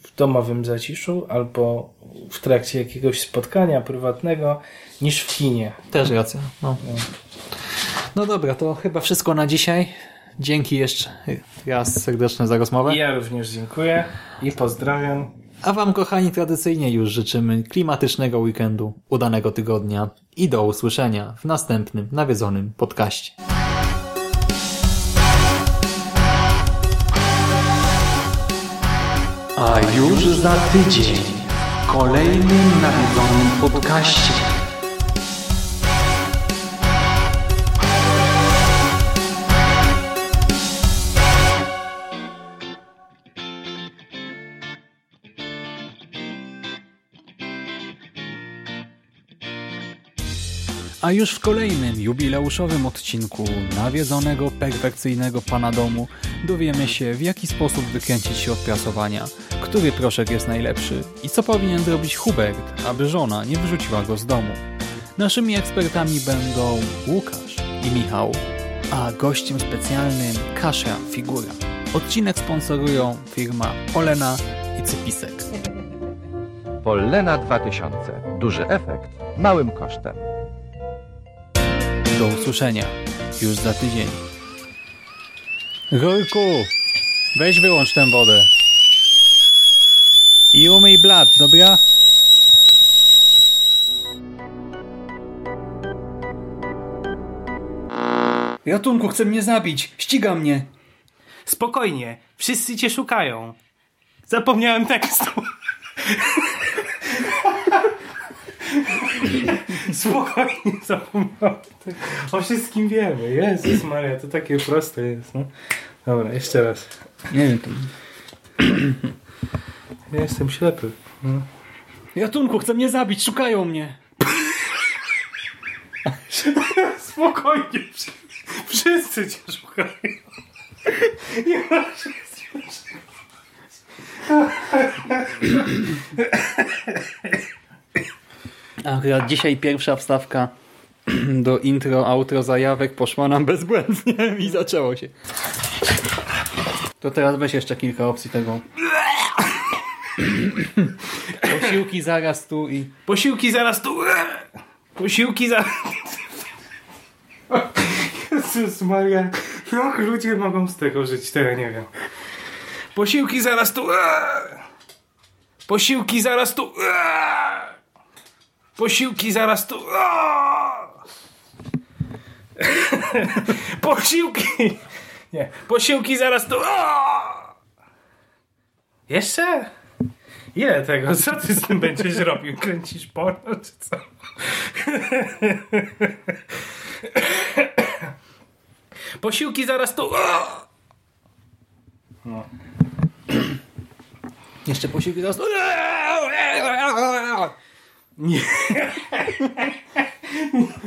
w domowym zaciszu albo w trakcie jakiegoś spotkania prywatnego niż w kinie. Też racja. No. no dobra, to chyba wszystko na dzisiaj. Dzięki jeszcze raz serdeczne za rozmowę. Ja również dziękuję i pozdrawiam. A Wam, kochani, tradycyjnie już życzymy klimatycznego weekendu, udanego tygodnia i do usłyszenia w następnym nawiedzonym podcaście. A już za tydzień w kolejnym nawiedzonym podcaście. A już w kolejnym jubileuszowym odcinku nawiedzonego, perfekcyjnego pana domu dowiemy się, w jaki sposób wykręcić się od prasowania, który proszek jest najlepszy i co powinien zrobić Hubert, aby żona nie wyrzuciła go z domu. Naszymi ekspertami będą Łukasz i Michał, a gościem specjalnym Kasia Figura. Odcinek sponsorują firma Olena i Cypisek. Pollena 2000. Duży efekt małym kosztem. Do usłyszenia już za tydzień. Rurku, weź wyłącz tę wodę. I umyj blat, dobra? Ratunku, chce mnie zabić! Ściga mnie! Spokojnie, wszyscy cię szukają. Zapomniałem tekstu. Spokojnie zapomniałem. O wszystkim wiemy. Jezus Maria, to takie proste jest. No. Dobra, jeszcze raz. Nie wiem, to... Ja jestem ślepy. No. Ratunku, chce mnie zabić! Szukają mnie! Spokojnie. Wszyscy cię szukają. Nie ma Akurat dzisiaj pierwsza wstawka do intro, outro, zajawek poszła nam bezbłędnie i zaczęło się. To teraz weź jeszcze kilka opcji tego. Posiłki zaraz tu i... Posiłki zaraz tu. Posiłki zaraz. Jezus Maria. Jak ludzie mogą z tego żyć, ja nie wiem. Posiłki zaraz tu. Posiłki zaraz tu. Posiłki zaraz tu. Posiłki. Nie. Posiłki zaraz tu. Jeszcze? Ile tego? Co ty z tym będziesz robił? Kręcisz porno, czy co? Posiłki zaraz tu. No. Jeszcze posiłki teraz... Nie.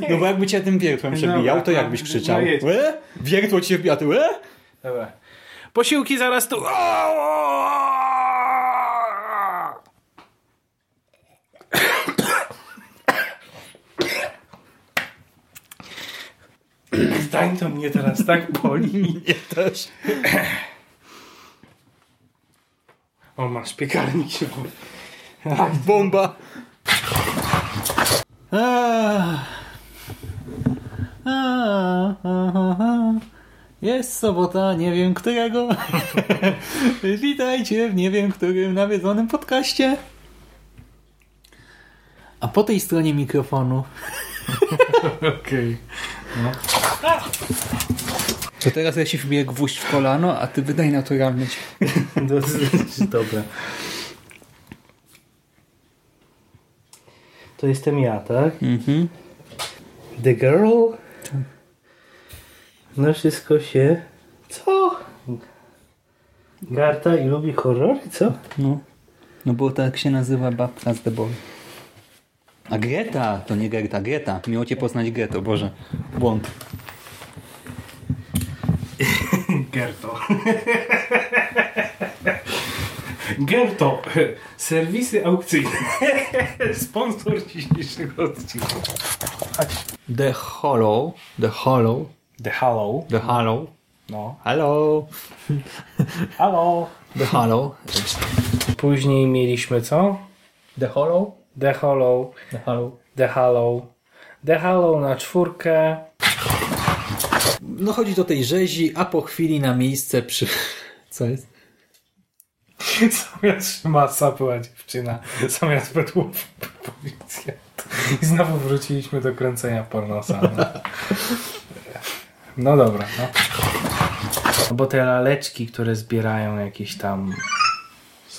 No bo jakby cię tym wiertłem przebijał, to jakbyś krzyczał? No. Łe? Wiertło ci się wbija, ty? Dobra. Posiłki zaraz tu. Stań to mnie teraz tak boli. Mnie też. O, masz piekarnik się bomba. Jest sobota, nie wiem którego. Witajcie w nie wiem którym nawiedzonym podcaście. A po tej stronie mikrofonu. Okej. No. To teraz ja się wbiję gwóźdź w kolano, a ty wydaj naturalny cię. Dobra. To jestem ja, tak? Mhm. The girl? No wszystko się... Co? Garta i lubi horrory, co? No. No bo tak się nazywa babka z The Boy. A Greta, to nie Gerta, Greta. Miło cię poznać Greto, Boże. Błąd. Gerto. Gerto. Serwisy aukcyjne. Sponsor dzisiejszego odcinka. The Hollow. The Hollow. The Hollow. The Hollow. No. Hello. Halo. The Hollow. Później mieliśmy co? The Hollow. The Hollow. The Hollow. The Hollow. The Hollow na czwórkę. No chodzi do tej rzezi, a po chwili na miejsce przy... Co jest? Zamiast masa była dziewczyna, zamiast bedłów policja. I znowu wróciliśmy do kręcenia pornosa. No, no dobra, no. no. Bo te laleczki, które zbierają jakieś tam...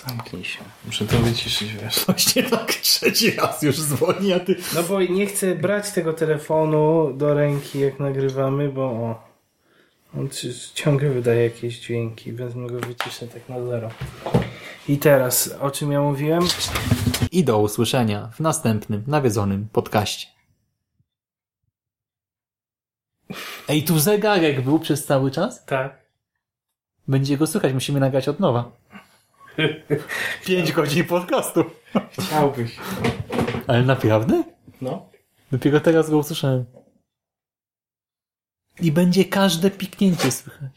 Zamknij się. Muszę to wyciszyć, wiesz. Właśnie tak trzeci raz już dzwoni, a ty... No bo nie chcę brać tego telefonu do ręki, jak nagrywamy, bo o, on ci- ciągle wydaje jakieś dźwięki, więc go wyciszę tak na zero. I teraz, o czym ja mówiłem? I do usłyszenia w następnym nawiedzonym podcaście. Ej, tu zegarek był przez cały czas? Tak. Będzie go słychać, musimy nagrać od nowa. Pięć godzin podcastu. Chciałbyś. Ale naprawdę? No. Dopiero teraz go usłyszałem. I będzie każde piknięcie słychać.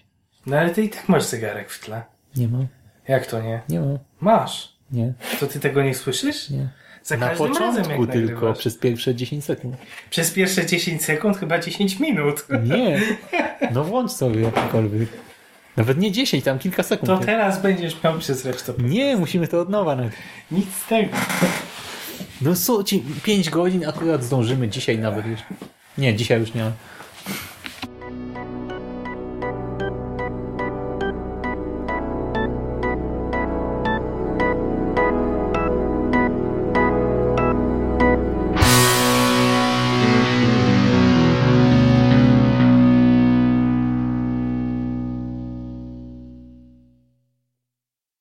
No ale ty i tak masz zegarek w tle. Nie mam. Jak to nie? Nie mam. Masz. Nie. To ty tego nie słyszysz? Nie. Za Na każdym razem, początku jak tylko, nagrywasz. przez pierwsze 10 sekund. Przez pierwsze 10 sekund chyba 10 minut. Nie. No włącz sobie jakkolwiek. Nawet nie 10, tam kilka sekund. To teraz będziesz miał przez resztę. Nie, musimy to od nowa. nagrać. Nic z tego. No co, ci 5 godzin akurat zdążymy dzisiaj nawet już. Nie, dzisiaj już nie.